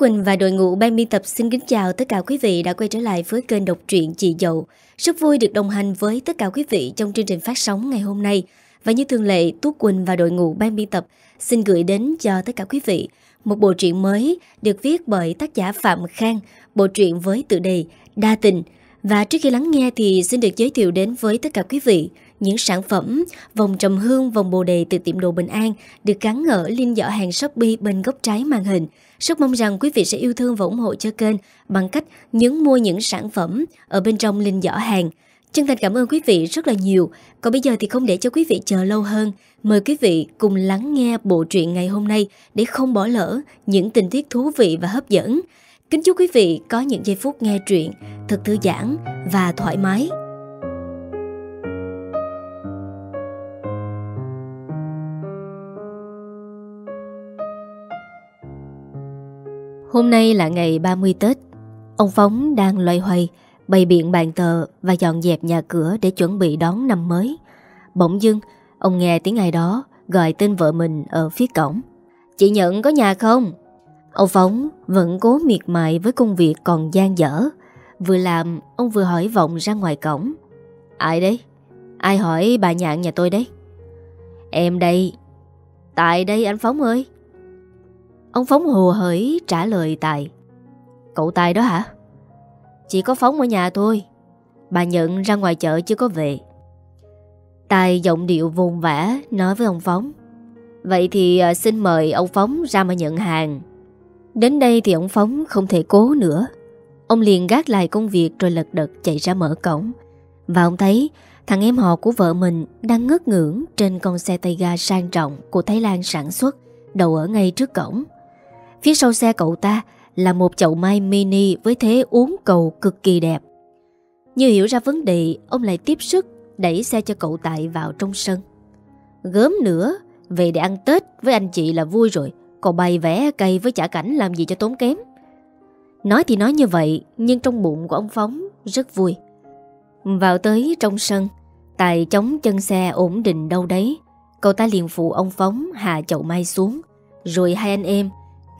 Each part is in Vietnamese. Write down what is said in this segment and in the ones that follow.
Quỳnh và đội ngũ ban biên tập xin kính chào tất cả quý vị đã quay trở lại với kênh độc truyện Chị Dậu. Rất vui được đồng hành với tất cả quý vị trong chương trình phát sóng ngày hôm nay. Và như thường lệ, Tú Quỳnh và đội ngũ ban biên tập xin gửi đến cho tất cả quý vị một bộ truyện mới được viết bởi tác giả Phạm Khang, bộ truyện với tựa đề Đa Tình. Và trước khi lắng nghe thì xin được giới thiệu đến với tất cả quý vị những sản phẩm vòng trầm hương, vòng bồ đề từ tiệm đồ Bình An được gắn ở link giỏ hàng Shopee bên góc trái màn hình. Rất mong rằng quý vị sẽ yêu thương và ủng hộ cho kênh bằng cách nhấn mua những sản phẩm ở bên trong link giỏ hàng. Chân thành cảm ơn quý vị rất là nhiều. Còn bây giờ thì không để cho quý vị chờ lâu hơn. Mời quý vị cùng lắng nghe bộ truyện ngày hôm nay để không bỏ lỡ những tình tiết thú vị và hấp dẫn. Kính chúc quý vị có những giây phút nghe truyện thật thư giãn và thoải mái. Hôm nay là ngày 30 Tết. Ông Phóng đang loay hoay, Bày biện bàn tờ Và dọn dẹp nhà cửa để chuẩn bị đón năm mới. Bỗng dưng, Ông nghe tiếng ai đó Gọi tên vợ mình ở phía cổng. Chị Nhận có nhà không? Ông Phóng vẫn cố miệt mài với công việc còn gian dở. Vừa làm, Ông vừa hỏi vọng ra ngoài cổng. Ai đấy? Ai hỏi bà nhạn nhà tôi đấy? Em đây. Tại đây anh Phóng ơi. Ông Phóng hồ hởi trả lời Tài. Cậu Tài đó hả? Chỉ có Phóng ở nhà thôi. Bà nhận ra ngoài chợ chưa có về. Tài giọng điệu vùng vã nói với ông Phóng. Vậy thì à, xin mời ông Phóng ra mà nhận hàng. Đến đây thì ông Phóng không thể cố nữa. Ông liền gác lại công việc rồi lật đật chạy ra mở cổng. Và ông thấy thằng em họ của vợ mình đang ngất ngưỡng trên con xe tay ga sang trọng của Thái Lan sản xuất, đầu ở ngay trước cổng. Phía sau xe cậu ta là một chậu mai mini với thế uống cầu cực kỳ đẹp. Như hiểu ra vấn đề, ông lại tiếp sức đẩy xe cho cậu Tại vào trong sân. Gớm nữa, về để ăn Tết với anh chị là vui rồi, còn bày vẽ cây với chả cảnh làm gì cho tốn kém. Nói thì nói như vậy, nhưng trong bụng của ông Phóng rất vui. Vào tới trong sân, Tài chống chân xe ổn định đâu đấy. Cậu ta liền phụ ông Phóng hạ chậu mai xuống. Rồi hai anh em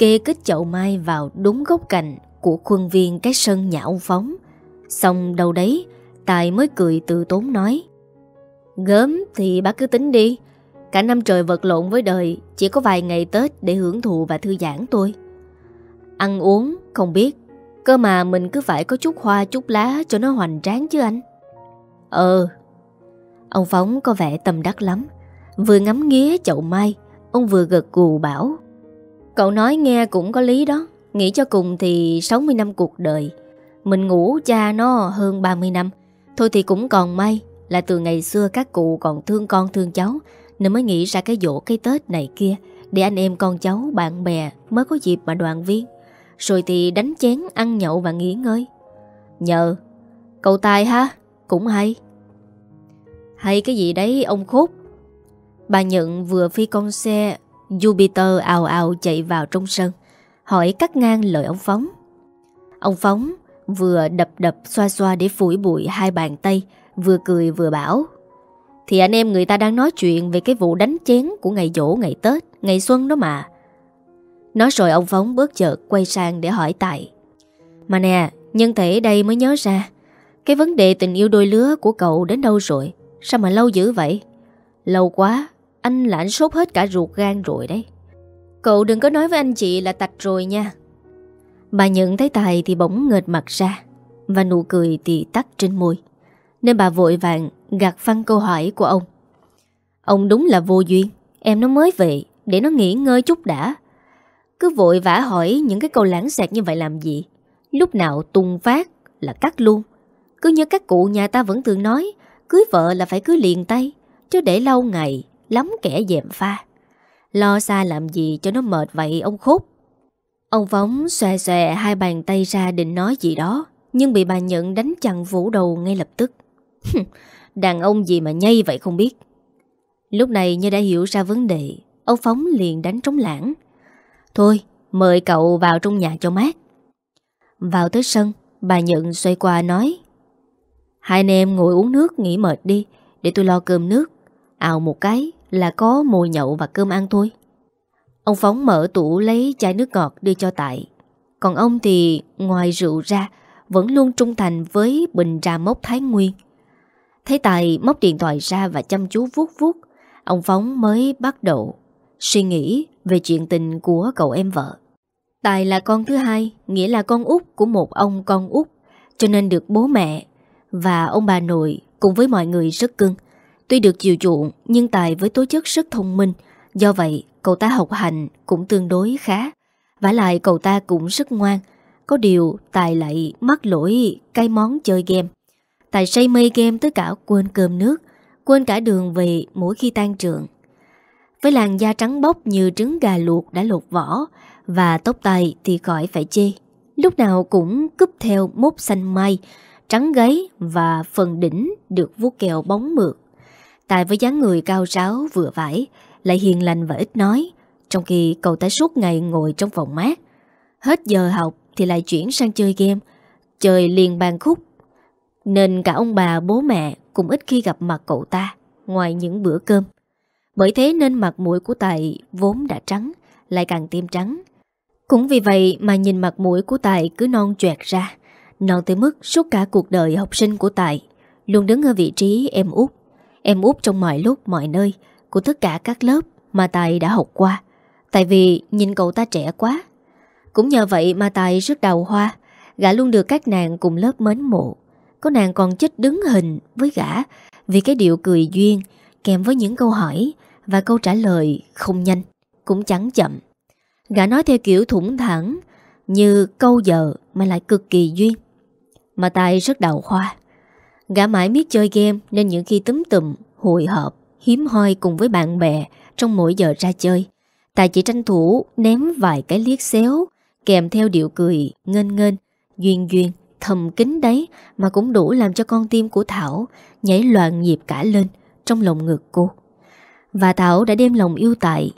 kê kết chậu mai vào đúng góc cạnh của khuôn viên cái sân nhà ông Phóng. Xong đâu đấy, Tài mới cười từ tốn nói. Gớm thì bác cứ tính đi. Cả năm trời vật lộn với đời, chỉ có vài ngày Tết để hưởng thụ và thư giãn thôi. Ăn uống, không biết. Cơ mà mình cứ phải có chút hoa chút lá cho nó hoành tráng chứ anh. Ờ. Ông Phóng có vẻ tâm đắc lắm. Vừa ngắm nghía chậu mai, ông vừa gật gù bảo. Cậu nói nghe cũng có lý đó. Nghĩ cho cùng thì 60 năm cuộc đời. Mình ngủ cha nó hơn 30 năm. Thôi thì cũng còn may Là từ ngày xưa các cụ còn thương con thương cháu, Nên mới nghĩ ra cái dỗ cái Tết này kia, Để anh em con cháu, bạn bè Mới có dịp mà đoàn viên. Rồi thì đánh chén, ăn nhậu và nghỉ ngơi. Nhờ, Cậu tài ha, Cũng hay. Hay cái gì đấy, ông khúc? Bà nhận vừa phi con xe Jupiter ào ào chạy vào trong sân Hỏi cắt ngang lời ông Phóng. Ông Phóng vừa đập đập xoa xoa để phủi bụi hai bàn tay Vừa cười vừa bảo Thì anh em người ta đang nói chuyện về cái vụ đánh chén của ngày dỗ ngày Tết, ngày xuân đó mà. Nói rồi ông Phóng bớt chợt quay sang để hỏi Tài Mà nè, nhân thể đây mới nhớ ra Cái vấn đề tình yêu đôi lứa của cậu đến đâu rồi? Sao mà lâu dữ vậy? Lâu quá anh là anh sốt hết cả ruột gan rồi đấy. Cậu đừng có nói với anh chị là tạch rồi nha. Bà nhận thấy Tài thì bỗng ngợt mặt ra Và nụ cười thì tắt trên môi. Nên bà vội vàng gạt phăng câu hỏi của ông. Ông đúng là vô duyên, Em nó mới về Để nó nghỉ ngơi chút đã. Cứ vội vã hỏi những cái câu lãng xẹt như vậy làm gì? Lúc nào tung phát là cắt luôn. Cứ như các cụ nhà ta vẫn thường nói, Cưới vợ là phải cưới liền tay, Chứ để lâu ngày lắm kẻ dèm pha. Lo xa làm gì cho nó mệt vậy ông khúc. Ông Phóng xòe xòe hai bàn tay ra định nói gì đó, nhưng bị bà Nhận đánh chặn vũ đầu ngay lập tức. Đàn ông gì mà nhây vậy không biết. Lúc này như đã hiểu ra vấn đề, ông Phóng liền đánh trống lãng. Thôi, mời cậu vào trong nhà cho mát. Vào tới sân, bà Nhận xoay qua nói. Hai anh em ngồi uống nước nghỉ mệt đi, để tôi lo cơm nước. Ào một cái, là có mồi nhậu và cơm ăn thôi. Ông Phóng mở tủ lấy chai nước ngọt đưa cho Tại. Còn ông thì ngoài rượu ra, Vẫn luôn trung thành với bình trà mốc Thái Nguyên Thấy Tài móc điện thoại ra và chăm chú vuốt vuốt, Ông Phóng mới bắt đầu Suy nghĩ về chuyện tình của cậu em vợ Tài là con thứ hai, Nghĩa là con út của một ông con út, Cho nên được bố mẹ Và ông bà nội cùng với mọi người rất cưng Tuy được chiều chuộng, Nhưng Tài với tố chất rất thông minh. Do vậy, cậu ta học hành cũng tương đối khá. Vả lại cậu ta cũng rất ngoan. Có điều, Tài lại mắc lỗi cái món chơi game. Tài say mê game tới cả quên cơm nước, Quên cả đường về mỗi khi tan trường. Với làn da trắng bóc như trứng gà luộc đã lột vỏ Và tóc tài thì khỏi phải chê. Lúc nào cũng cúp theo mốt xanh mai, Trắng gáy và phần đỉnh được vuốt kẹo bóng mượt. Tài với dáng người cao ráo vừa vải, Lại hiền lành và ít nói, trong khi cậu ta suốt ngày ngồi trong phòng mát. Hết giờ học thì lại chuyển sang chơi game, Chơi liền bàn khúc. Nên cả ông bà, bố mẹ cũng ít khi gặp mặt cậu ta Ngoài những bữa cơm. Bởi thế nên mặt mũi của Tài vốn đã trắng, Lại càng thêm trắng. Cũng vì vậy mà nhìn mặt mũi của Tài cứ non choẹt ra, Non tới mức suốt cả cuộc đời học sinh của Tài Luôn đứng ở vị trí em út. Em út trong mọi lúc, mọi nơi, Của tất cả các lớp mà Tài đã học qua. Tại vì nhìn cậu ta trẻ quá. Cũng nhờ vậy mà Tài rất đào hoa, Gã luôn được các nàng cùng lớp mến mộ. Có nàng còn chết đứng hình với gã Vì cái điệu cười duyên, Kèm với những câu hỏi Và câu trả lời không nhanh, Cũng chẳng chậm. Gã nói theo kiểu thủng thẳng, Như câu giờ mà lại cực kỳ duyên. Mà Tài rất đào hoa. Gã mãi biết chơi game Nên những khi túm tụm, hội họp Hiếm hoi cùng với bạn bè Trong mỗi giờ ra chơi Tài chỉ tranh thủ ném vài cái liếc xéo Kèm theo điệu cười ngên ngên Duyên duyên thầm kín đấy Mà cũng đủ làm cho con tim của Thảo Nhảy loạn nhịp cả lên Trong lòng ngực cô Và Thảo đã đem lòng yêu tại.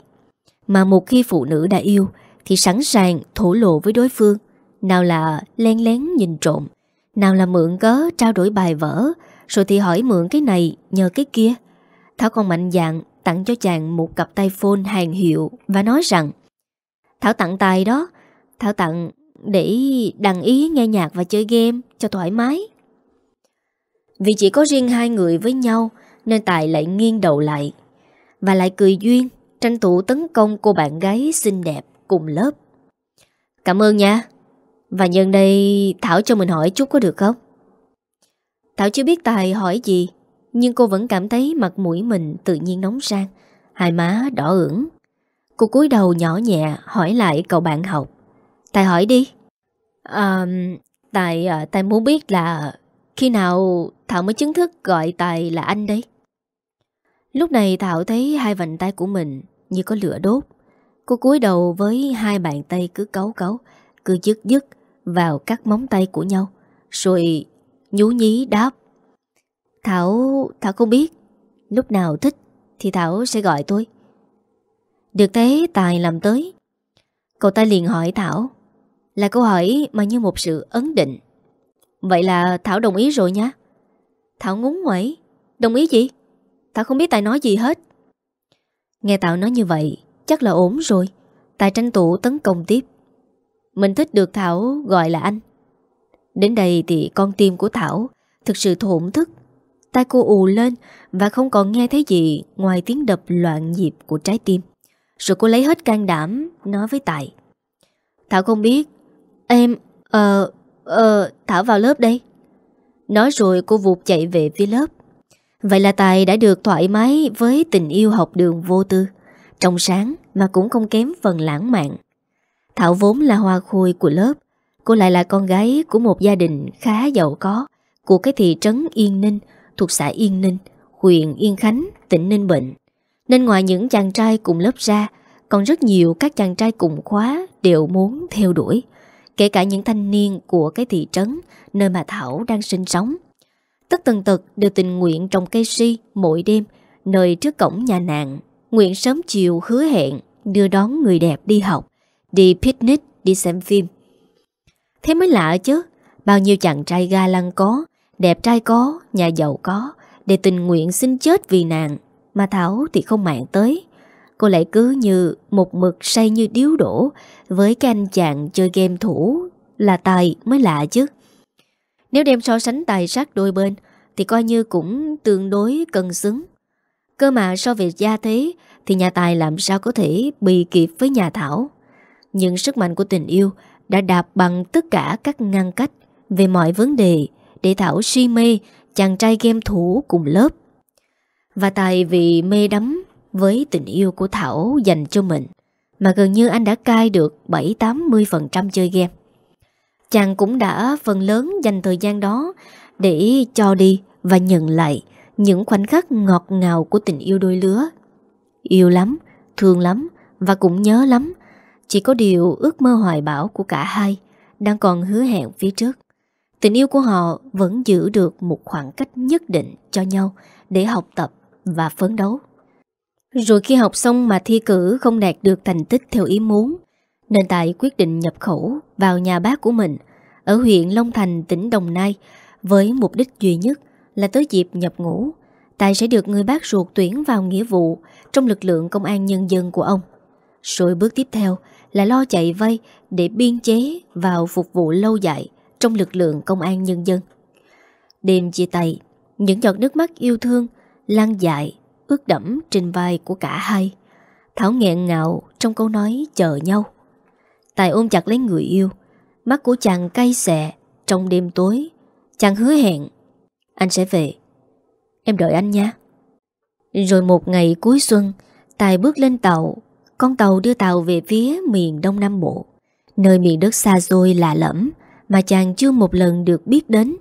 Mà một khi phụ nữ đã yêu Thì sẵn sàng thổ lộ với đối phương Nào là len lén nhìn trộm nào là mượn cớ trao đổi bài vở Rồi thì hỏi mượn cái này nhờ cái kia Thảo còn mạnh dạn tặng cho chàng một cặp tay phone hàng hiệu và nói rằng Thảo tặng tài đó, Thảo tặng để đăng ý nghe nhạc và chơi game cho thoải mái. Vì chỉ có riêng hai người với nhau nên Tài lại nghiêng đầu lại và lại cười duyên tranh thủ tấn công cô bạn gái xinh đẹp cùng lớp. Cảm ơn nha. Và nhân đây Thảo cho mình hỏi chút có được không? Thảo chưa biết Tài hỏi gì nhưng cô vẫn cảm thấy mặt mũi mình tự nhiên nóng sang Hai má đỏ ửng. Cô cúi đầu nhỏ nhẹ hỏi lại cậu bạn học. Tài hỏi đi. À, Tài ờ, Tài muốn biết là Khi nào Thảo mới chính thức gọi Tài là anh đấy? Lúc này Thảo thấy hai vành tay của mình Như có lửa đốt. Cô cúi đầu với hai bàn tay cứ cấu cấu Cứ dứt dứt. Vào các móng tay của nhau. Rồi nhú nhí đáp, Thảo... Thảo không biết. Lúc nào thích thì Thảo sẽ gọi tôi. Được thế, Tài làm tới. Cậu ta liền hỏi Thảo, Là câu hỏi mà như một sự ấn định. Vậy là Thảo đồng ý rồi nhá Thảo ngúng ngoẩy, Đồng ý gì? Thảo không biết Tài nói gì hết. Nghe Thảo nói như vậy, Chắc là ổn rồi. Tài tranh tụ tấn công tiếp. Mình thích được Thảo gọi là anh Đến đây thì con tim của Thảo Thực sự thổn thức Tai cô ù lên và không còn nghe thấy gì ngoài tiếng đập loạn nhịp của trái tim. Rồi cô lấy hết can đảm nói với Tài. Thảo không biết. Em, ờ, ờ, Thảo vào lớp đây. Nói rồi cô vụt chạy về phía lớp. Vậy là Tài đã được thoải mái với tình yêu học đường vô tư. Trong sáng mà cũng không kém phần lãng mạn. Thảo vốn là hoa khôi của lớp. Cô lại là con gái của một gia đình khá giàu có của cái thị trấn Yên Ninh thuộc xã Yên Ninh, huyện Yên Khánh, tỉnh Ninh Bệnh. Nên ngoài những chàng trai cùng lớp ra, còn rất nhiều các chàng trai cùng khóa đều muốn theo đuổi, kể cả những thanh niên của cái thị trấn nơi mà Thảo đang sinh sống. Tất tần tật đều tình nguyện trồng cây si mỗi đêm nơi trước cổng nhà nạn, nguyện sớm chiều hứa hẹn đưa đón người đẹp đi học, đi picnic, đi xem phim. Thế mới lạ chứ, bao nhiêu chàng trai ga lăng có, Đẹp trai có, nhà giàu có Để tình nguyện xin chết vì nàng. Mà Thảo thì không mạng tới. Cô lại cứ như một mực say như điếu đổ Với cái anh chàng chơi game thủ Là tài mới lạ chứ. Nếu đem so sánh tài sát đôi bên Thì coi như cũng tương đối cân xứng. Cơ mà so về gia thế Thì nhà tài làm sao có thể bị kịp với nhà Thảo? Nhưng sức mạnh của tình yêu Đã đạp bằng tất cả các ngăn cách Về mọi vấn đề Để Thảo si mê Chàng trai game thủ cùng lớp Và Tài vì mê đắm Với tình yêu của Thảo dành cho mình Mà gần như anh đã cai được 7-80% chơi game Chàng cũng đã phần lớn dành thời gian đó Để cho đi và nhận lại những khoảnh khắc ngọt ngào của tình yêu đôi lứa. Yêu lắm, thương lắm và cũng nhớ lắm. Chỉ có điều ước mơ hoài bão của cả hai đang còn hứa hẹn phía trước. Tình yêu của họ vẫn giữ được một khoảng cách nhất định cho nhau để học tập và phấn đấu. Rồi khi học xong mà thi cử không đạt được thành tích theo ý muốn, nên Tài quyết định nhập khẩu vào nhà bác của mình ở huyện Long Thành, tỉnh Đồng Nai với mục đích duy nhất là tới dịp nhập ngũ, Tài sẽ được người bác ruột tuyển vào nghĩa vụ trong lực lượng công an nhân dân của ông. Rồi bước tiếp theo là lo chạy vay để biên chế vào phục vụ lâu dài trong lực lượng công an nhân dân. Đêm chia tay, những giọt nước mắt yêu thương lan dại, ướt đẫm trên vai của cả hai. Thảo nghẹn ngạo trong câu nói chờ nhau. Tài ôm chặt lấy người yêu, mắt của chàng cay xè trong đêm tối. Chàng hứa hẹn anh sẽ về Em đợi anh nha Rồi một ngày cuối xuân Tài bước lên tàu con tàu đưa tàu về phía miền Đông Nam Bộ Nơi miền đất xa xôi lạ lẫm Mà chàng chưa một lần được biết đến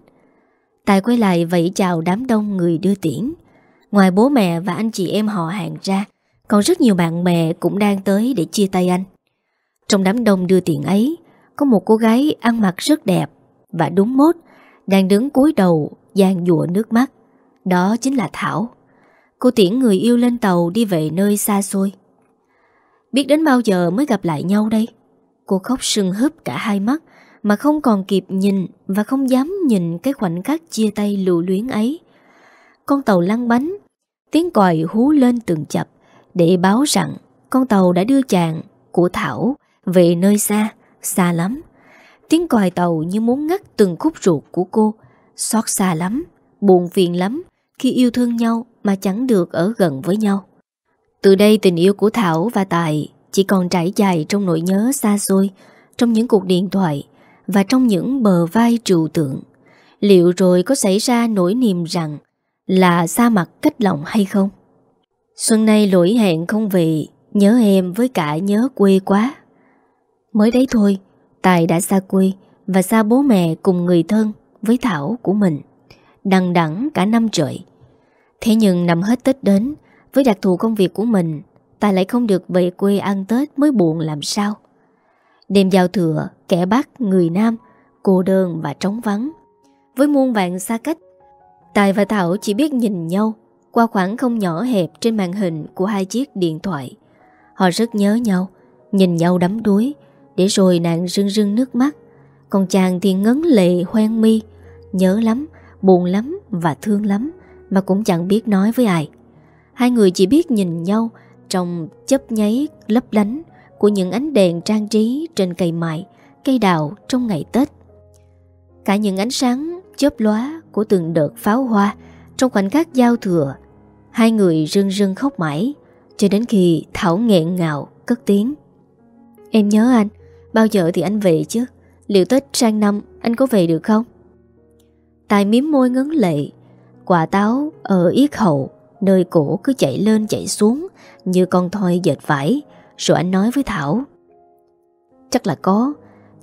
Tài quay lại vẫy chào đám đông người đưa tiễn Ngoài bố mẹ và anh chị em họ hàng ra, Còn rất nhiều bạn bè cũng đang tới để chia tay anh Trong đám đông đưa tiễn ấy, Có một cô gái ăn mặc rất đẹp Và đúng mốt Đang đứng cúi đầu gian dụa nước mắt. Đó chính là Thảo. Cô tiễn người yêu lên tàu đi về nơi xa xôi. Biết đến bao giờ mới gặp lại nhau đây? Cô khóc sưng húp cả hai mắt mà không còn kịp nhìn và không dám nhìn cái khoảnh khắc chia tay lù luyến ấy. Con tàu lăn bánh, tiếng còi hú lên từng chập để báo rằng con tàu đã đưa chàng của Thảo về nơi xa, xa lắm. Tiếng còi tàu như muốn ngắt từng khúc ruột của cô Xót xa lắm, buồn phiền lắm khi yêu thương nhau mà chẳng được ở gần với nhau. Từ đây tình yêu của Thảo và Tài chỉ còn trải dài trong nỗi nhớ xa xôi, trong những cuộc điện thoại và trong những bờ vai trụ tượng. Liệu rồi có xảy ra nỗi niềm rằng là xa mặt cách lòng hay không? Xuân nay lỗi hẹn không về, nhớ em với cả nhớ quê quá. Mới đấy thôi, Tài đã xa quê và xa bố mẹ cùng người thân với Thảo của mình Đằng đẵng cả năm trời Thế nhưng năm hết Tết đến với đặc thù công việc của mình Tài lại không được về quê ăn Tết mới buồn làm sao? Đêm giao thừa Kẻ Bắc, người Nam Cô đơn và trống vắng. Với muôn vạn xa cách Tài và Thảo chỉ biết nhìn nhau Qua khoảng không nhỏ hẹp trên màn hình Của hai chiếc điện thoại. Họ rất nhớ nhau Nhìn nhau đắm đuối Để rồi nàng rưng rưng nước mắt. Còn chàng thì ngấn lệ hoen mi Nhớ lắm, buồn lắm và thương lắm Mà cũng chẳng biết nói với ai. Hai người chỉ biết nhìn nhau Trong chấp nháy lấp lánh Của những ánh đèn trang trí Trên cây mại, cây đào trong ngày Tết. Cả những ánh sáng chớp lóa Của từng đợt pháo hoa Trong khoảnh khắc giao thừa Hai người rưng rưng khóc mãi Cho đến khi Thảo nghẹn ngào cất tiếng. Em nhớ anh Bao giờ thì anh về chứ? Liệu Tết sang năm anh có về được không? Tài miếm môi ngấn lệ Quả táo ở yết hậu Nơi cổ cứ chạy lên chạy xuống, Như con thoi dệt vải, Rồi anh nói với Thảo. Chắc là có,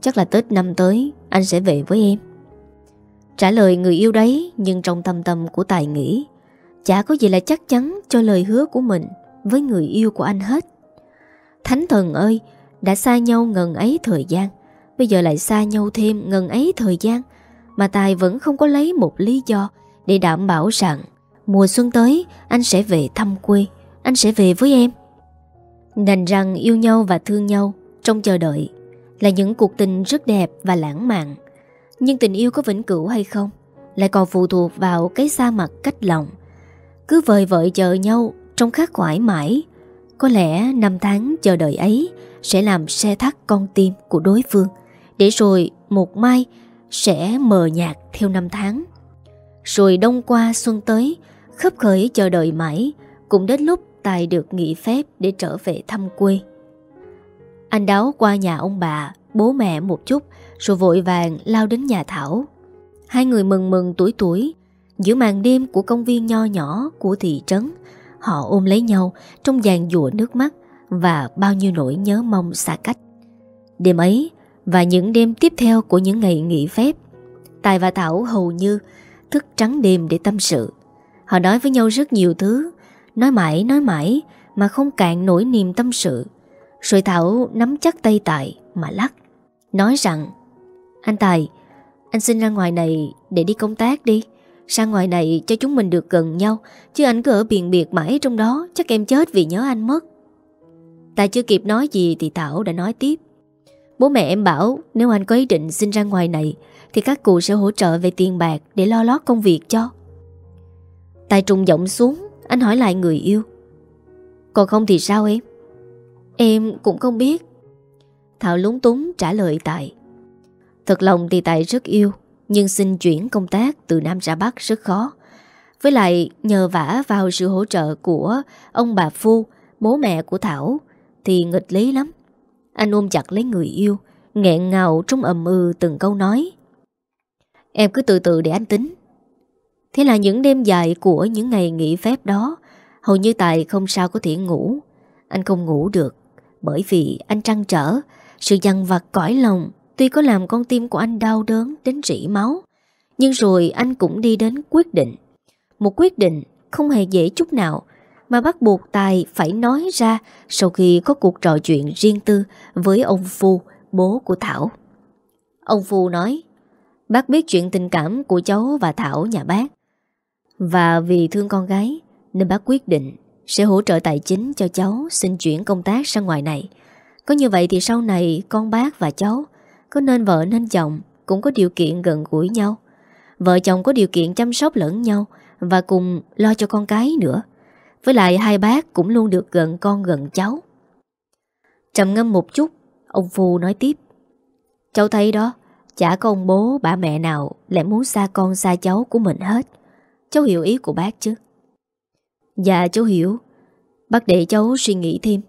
Chắc là Tết năm tới, Anh sẽ về với em. Trả lời người yêu đấy, Nhưng trong tâm tâm của Tài nghĩ, Chả có gì là chắc chắn cho lời hứa của mình Với người yêu của anh hết. Thánh thần ơi, Đã xa nhau ngần ấy thời gian, Bây giờ lại xa nhau thêm ngần ấy thời gian, mà Tài vẫn không có lấy một lý do Để đảm bảo rằng Mùa xuân tới anh sẽ về thăm quê. Anh sẽ về với em. Đành rằng yêu nhau và thương nhau Trong chờ đợi Là những cuộc tình rất đẹp và lãng mạn. Nhưng tình yêu có vĩnh cửu hay không Lại còn phụ thuộc vào cái xa mặt cách lòng. Cứ vời vợi chờ nhau Trong khát khoải mãi Có lẽ năm tháng chờ đợi ấy sẽ làm xe thắt con tim của đối phương, để rồi một mai sẽ mờ nhạt theo năm tháng. Rồi đông qua xuân tới, khấp khởi chờ đợi mãi, cũng đến lúc Tài được nghỉ phép để trở về thăm quê. Anh đáo qua nhà ông bà, bố mẹ một chút, rồi vội vàng lao đến nhà Thảo. Hai người mừng mừng tuổi tuổi, giữa màn đêm của công viên nho nhỏ của thị trấn, họ ôm lấy nhau trong dàn dụa nước mắt và bao nhiêu nỗi nhớ mong xa cách. Đêm ấy và những đêm tiếp theo của những ngày nghỉ phép, Tài và Thảo hầu như thức trắng đêm để tâm sự. Họ nói với nhau rất nhiều thứ, nói mãi nói mãi mà không cạn nổi niềm tâm sự. Rồi Thảo nắm chắc tay Tài mà lắc, nói rằng Anh Tài, anh xin ra ngoài này để đi công tác đi. Sang ngoài này cho chúng mình được gần nhau Chứ anh cứ ở biền biệt mãi trong đó Chắc em chết vì nhớ anh mất. Tài chưa kịp nói gì thì Thảo đã nói tiếp. Bố mẹ em bảo Nếu anh có ý định xin ra ngoài này Thì các cụ sẽ hỗ trợ về tiền bạc Để lo lót công việc cho. Tài trùng giọng xuống, Anh hỏi lại người yêu. Còn không thì sao em? Em cũng không biết. Thảo lúng túng trả lời Tài. Thật lòng thì Tài rất yêu, Nhưng xin chuyển công tác từ Nam ra Bắc rất khó. Với lại nhờ vả vào sự hỗ trợ của ông bà Phu, Bố mẹ của Thảo, Thì nghịch lý lắm. Anh ôm chặt lấy người yêu, nghẹn ngào trong ầm ư từng câu nói. Em cứ từ từ để anh tính. Thế là những đêm dài của những ngày nghỉ phép đó Hầu như Tài không sao có thể ngủ. Anh không ngủ được Bởi vì anh trăn trở. Sự dằn vặt cõi lòng Tuy có làm con tim của anh đau đớn đến rỉ máu Nhưng rồi anh cũng đi đến quyết định. Một quyết định không hề dễ chút nào Mà bắt buộc Tài phải nói ra Sau khi có cuộc trò chuyện riêng tư Với ông Phu, bố của Thảo. Ông Phu nói Bác biết chuyện tình cảm của cháu và Thảo nhà bác. Và vì thương con gái, Nên bác quyết định Sẽ hỗ trợ tài chính cho cháu Xin chuyển công tác sang ngoài này. Có như vậy thì sau này con bác và cháu có nên vợ nên chồng Cũng có điều kiện gần gũi nhau. Vợ chồng có điều kiện chăm sóc lẫn nhau Và cùng lo cho con cái nữa. Với lại hai bác cũng luôn được gần con gần cháu. Trầm ngâm một chút, Ông Phu nói tiếp. Cháu thấy đó, Chả có ông bố, bà mẹ nào Lại muốn xa con xa cháu của mình hết. Cháu hiểu ý của bác chứ? Dạ cháu hiểu. Bác để cháu suy nghĩ thêm.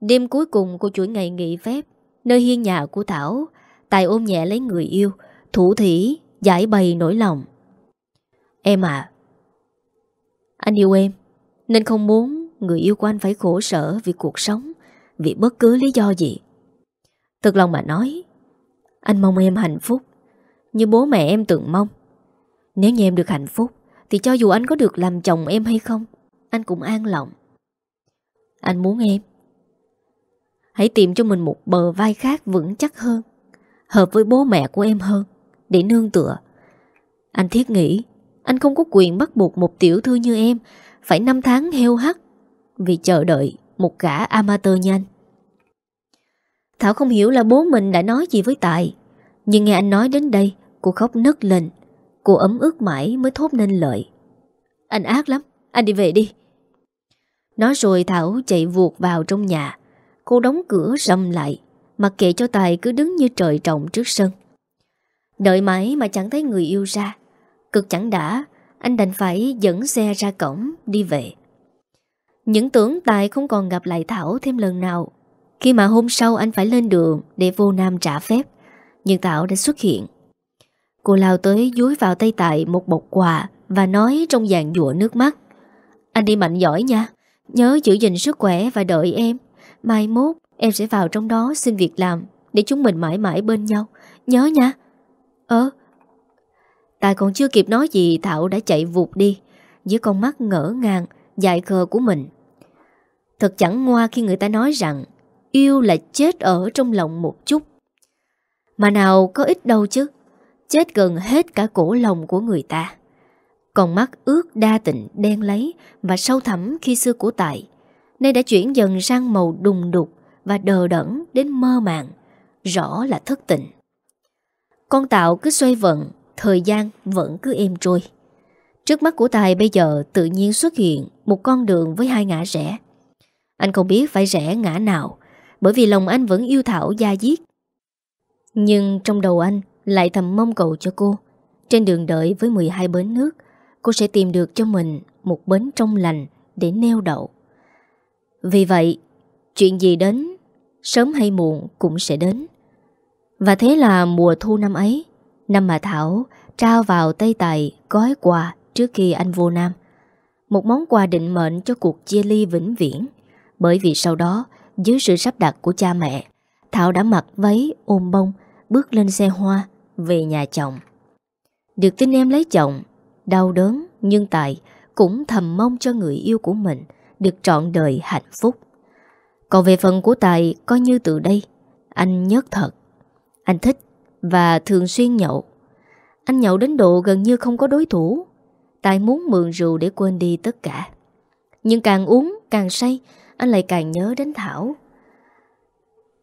Đêm cuối cùng của chuỗi ngày nghỉ phép, Nơi hiên nhà của Thảo, Tài ôm nhẹ lấy người yêu, Thủ thỉ, giải bày nỗi lòng. Em à Anh yêu em, Nên không muốn người yêu của anh phải khổ sở Vì cuộc sống, Vì bất cứ lý do gì. Thật lòng mà nói, Anh mong em hạnh phúc, Như bố mẹ em từng mong. Nếu như em được hạnh phúc, Thì cho dù anh có được làm chồng em hay không, Anh cũng an lòng. Anh muốn em. Hãy tìm cho mình một bờ vai khác vững chắc hơn, Hợp với bố mẹ của em hơn, Để nương tựa. Anh thiết nghĩ, Anh không có quyền bắt buộc một tiểu thư như em Phải năm tháng heo hắt Vì chờ đợi một gã amateur nhanh Thảo không hiểu là bố mình đã nói gì với Tài, Nhưng nghe anh nói đến đây, Cô khóc nấc lên. Cô ấm ức mãi mới thốt nên lợi Anh ác lắm, anh đi về đi. Nói rồi Thảo chạy vuột vào trong nhà. Cô đóng cửa rầm lại Mặc kệ cho Tài cứ đứng như trời trọng trước sân. Đợi mãi mà chẳng thấy người yêu ra. Cực chẳng đã Anh đành phải dẫn xe ra cổng Đi về. Những tưởng Tài không còn gặp lại Thảo thêm lần nào. Khi mà hôm sau anh phải lên đường Để vô Nam trả phép Nhưng Thảo đã xuất hiện. Cô lao tới dúi vào tay Tài một bọc quà Và nói trong dàn dụa nước mắt. Anh đi mạnh giỏi nha, Nhớ giữ gìn sức khỏe và đợi em. Mai mốt em sẽ vào trong đó xin việc làm Để chúng mình mãi mãi bên nhau. Nhớ nha. Ờ. Tài còn chưa kịp nói gì, Thảo đã chạy vụt đi Với con mắt ngỡ ngàng Dại khờ của mình. Thật chẳng ngoa khi người ta nói rằng Yêu là chết ở trong lòng một chút. Mà nào có ít đâu chứ. Chết gần hết cả cổ lòng của người ta. Còn mắt ướt đa tình đen lấy Và sâu thẳm khi xưa của Tài Nay đã chuyển dần sang màu đùng đục Và đờ đẫn đến mơ màng, Rõ là thất tình. Con tạo cứ xoay vận, Thời gian vẫn cứ êm trôi. Trước mắt của Tài bây giờ tự nhiên xuất hiện Một con đường với hai ngã rẽ. Anh không biết phải rẽ ngã nào, Bởi vì lòng anh vẫn yêu Thảo gia diết. Nhưng trong đầu anh lại thầm mong cầu cho cô. Trên đường đợi với 12 bến nước, Cô sẽ tìm được cho mình Một bến trong lành để neo đậu. Vì vậy, Chuyện gì đến, Sớm hay muộn cũng sẽ đến. Và thế là mùa thu năm ấy, Năm mà Thảo trao vào tay tài gói quà trước khi anh vô Nam. Một món quà định mệnh cho cuộc chia ly vĩnh viễn, Bởi vì sau đó, Dưới sự sắp đặt của cha mẹ, Thảo đã mặc váy ôm bông Bước lên xe hoa Về nhà chồng. Được tin em lấy chồng Đau đớn nhưng Tài Cũng thầm mong cho người yêu của mình Được trọn đời hạnh phúc. Còn về phần của Tài Coi như từ đây Anh nhớ thật. Anh thích và thường xuyên nhậu. Anh nhậu đến độ gần như không có đối thủ. Tài muốn mượn rượu để quên đi tất cả. Nhưng càng uống càng say Anh lại càng nhớ đến Thảo.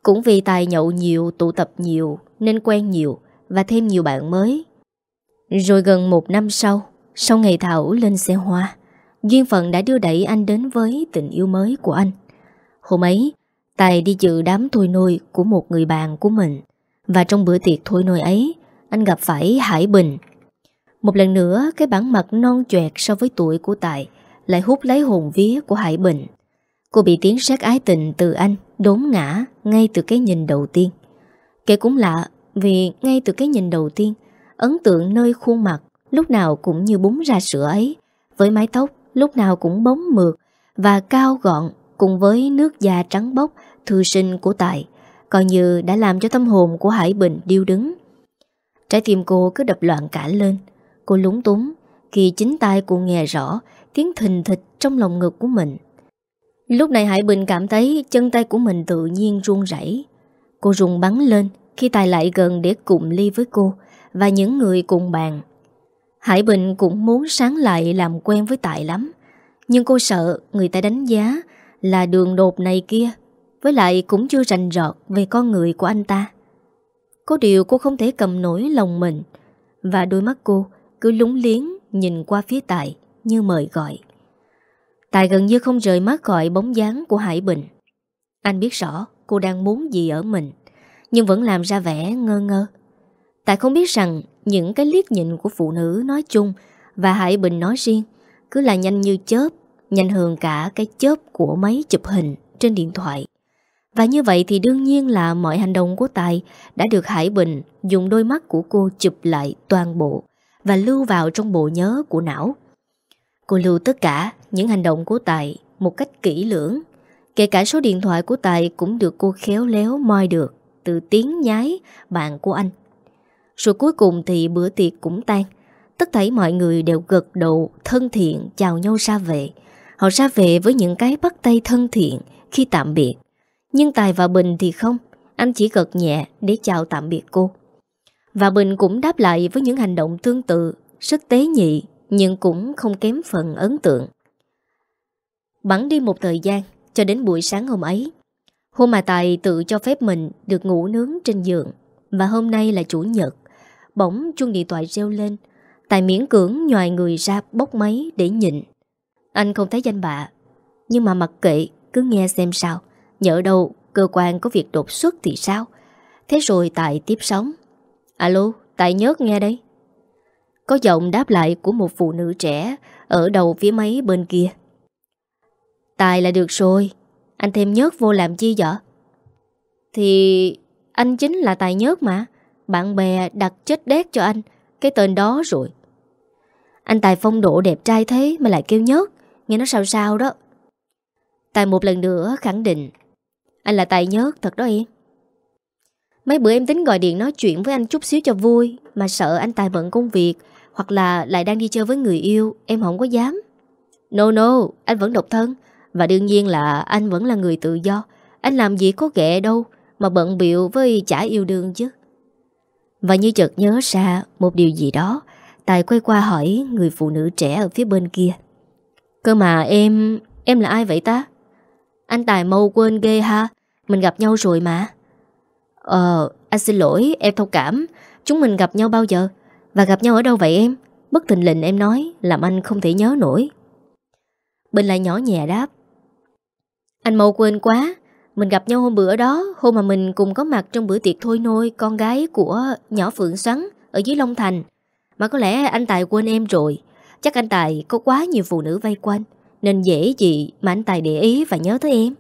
Cũng vì Tài nhậu nhiều, tụ tập nhiều nên quen nhiều Và thêm nhiều bạn mới. Rồi gần một năm sau Sau ngày Thảo lên xe hoa, Duyên phận đã đưa đẩy anh đến với tình yêu mới của anh. Hôm ấy, Tài đi dự đám thôi nôi của một người bạn của mình Và trong bữa tiệc thôi nôi ấy, Anh gặp phải Hải Bình. Một lần nữa, cái bản mặt non choẹt so với tuổi của Tài Lại hút lấy hồn vía của Hải Bình. Cô bị tiếng sát ái tình từ anh Đốn ngã ngay từ cái nhìn đầu tiên. Kể cũng lạ, Vì ngay từ cái nhìn đầu tiên, Ấn tượng nơi khuôn mặt Lúc nào cũng như búng ra sữa ấy, Với mái tóc lúc nào cũng bóng mượt Và cao gọn Cùng với nước da trắng bóc Thư sinh của Tài, Coi như đã làm cho tâm hồn của Hải Bình điêu đứng. Trái tim cô cứ đập loạn cả lên. Cô lúng túng Khi chính tay cô nghe rõ Tiếng thình thịch trong lòng ngực của mình. Lúc này Hải Bình cảm thấy Chân tay của mình tự nhiên run rẩy. Cô rung bắn lên Khi Tài lại gần để cùng ly với cô Và những người cùng bàn. Hải Bình cũng muốn sáng lại Làm quen với Tài lắm, Nhưng cô sợ người ta đánh giá Là đường đột này kia, với lại cũng chưa rành rọt về con người của anh ta. Có điều cô không thể cầm nổi lòng mình Và đôi mắt cô cứ lúng liếng nhìn qua phía Tài như mời gọi. Tài gần như không rời mắt gọi bóng dáng của Hải Bình. Anh biết rõ cô đang muốn gì ở mình, Nhưng vẫn làm ra vẻ ngơ ngơ tại không biết rằng những cái liếc nhìn của phụ nữ nói chung Và Hải Bình nói riêng Cứ là nhanh như chớp, Nhanh hơn cả cái chớp của máy chụp hình trên điện thoại và như vậy thì đương nhiên là mọi hành động của Tài đã được Hải Bình dùng đôi mắt của cô chụp lại toàn bộ và lưu vào trong bộ nhớ của não. Cô lưu tất cả những hành động của Tài một cách kỹ lưỡng. Kể cả số điện thoại của Tài cũng được cô khéo léo moi được từ tiếng nhái bạn của anh. Rồi cuối cùng thì bữa tiệc cũng tan. Tất thảy mọi người đều gật đầu, thân thiện, chào nhau ra về. Họ ra về với những cái bắt tay thân thiện khi tạm biệt. Nhưng Tài và Bình thì không Anh chỉ gật nhẹ để chào tạm biệt cô Và Bình cũng đáp lại với những hành động tương tự, Rất tế nhị, Nhưng cũng không kém phần ấn tượng Bắn đi một thời gian cho đến buổi sáng hôm ấy. Hôm mà Tài tự cho phép mình Được ngủ nướng trên giường, Và hôm nay là chủ nhật. Bỗng chuông điện thoại reo lên. Tài miễn cưỡng nhòi người ra bốc máy để nhịn. Anh không thấy danh bạ, Nhưng mà mặc kệ, Cứ nghe xem sao. Nhỡ đâu cơ quan có việc đột xuất thì sao? Thế rồi Tài tiếp sóng. Alo, Tài nhớt nghe đây. Có giọng đáp lại của một phụ nữ trẻ Ở đầu phía máy bên kia. Tài là được rồi. Anh thêm nhớt vô làm chi vậy Thì Anh chính là Tài nhớt mà. Bạn bè đặt chết đét cho anh. Cái tên đó rồi. Anh Tài phong độ đẹp trai thế Mà lại kêu nhớt. Nghe nó sao sao đó. Tài một lần nữa khẳng định. Anh là tài nhớt thật đó em. Mấy bữa em tính gọi điện nói chuyện với anh chút xíu cho vui Mà sợ anh Tài bận công việc Hoặc là lại đang đi chơi với người yêu Em không có dám. No no, anh vẫn độc thân. Và đương nhiên là anh vẫn là người tự do. Anh làm gì có ghẹ đâu, Mà bận biệu với chả yêu đương chứ. Và như chợt nhớ ra Một điều gì đó, Tài quay qua hỏi người phụ nữ trẻ ở phía bên kia. Cơ mà em Em là ai vậy ta? Anh Tài mâu quên ghê ha, mình gặp nhau rồi mà. Ờ anh xin lỗi, em thông cảm. Chúng mình gặp nhau bao giờ? Và gặp nhau ở đâu vậy em? Bất tình lình em nói, Làm anh không thể nhớ nổi. Bình lại nhỏ nhẹ đáp. Anh mau quên quá. Mình gặp nhau hôm bữa đó, Hôm mà mình cùng có mặt trong bữa tiệc thôi nôi, Con gái của nhỏ Phượng Xoắn Ở dưới Long Thành. Mà có lẽ anh Tài quên em rồi. Chắc anh Tài có quá nhiều phụ nữ vây quanh, Nên dễ gì mà anh Tài để ý và nhớ tới em.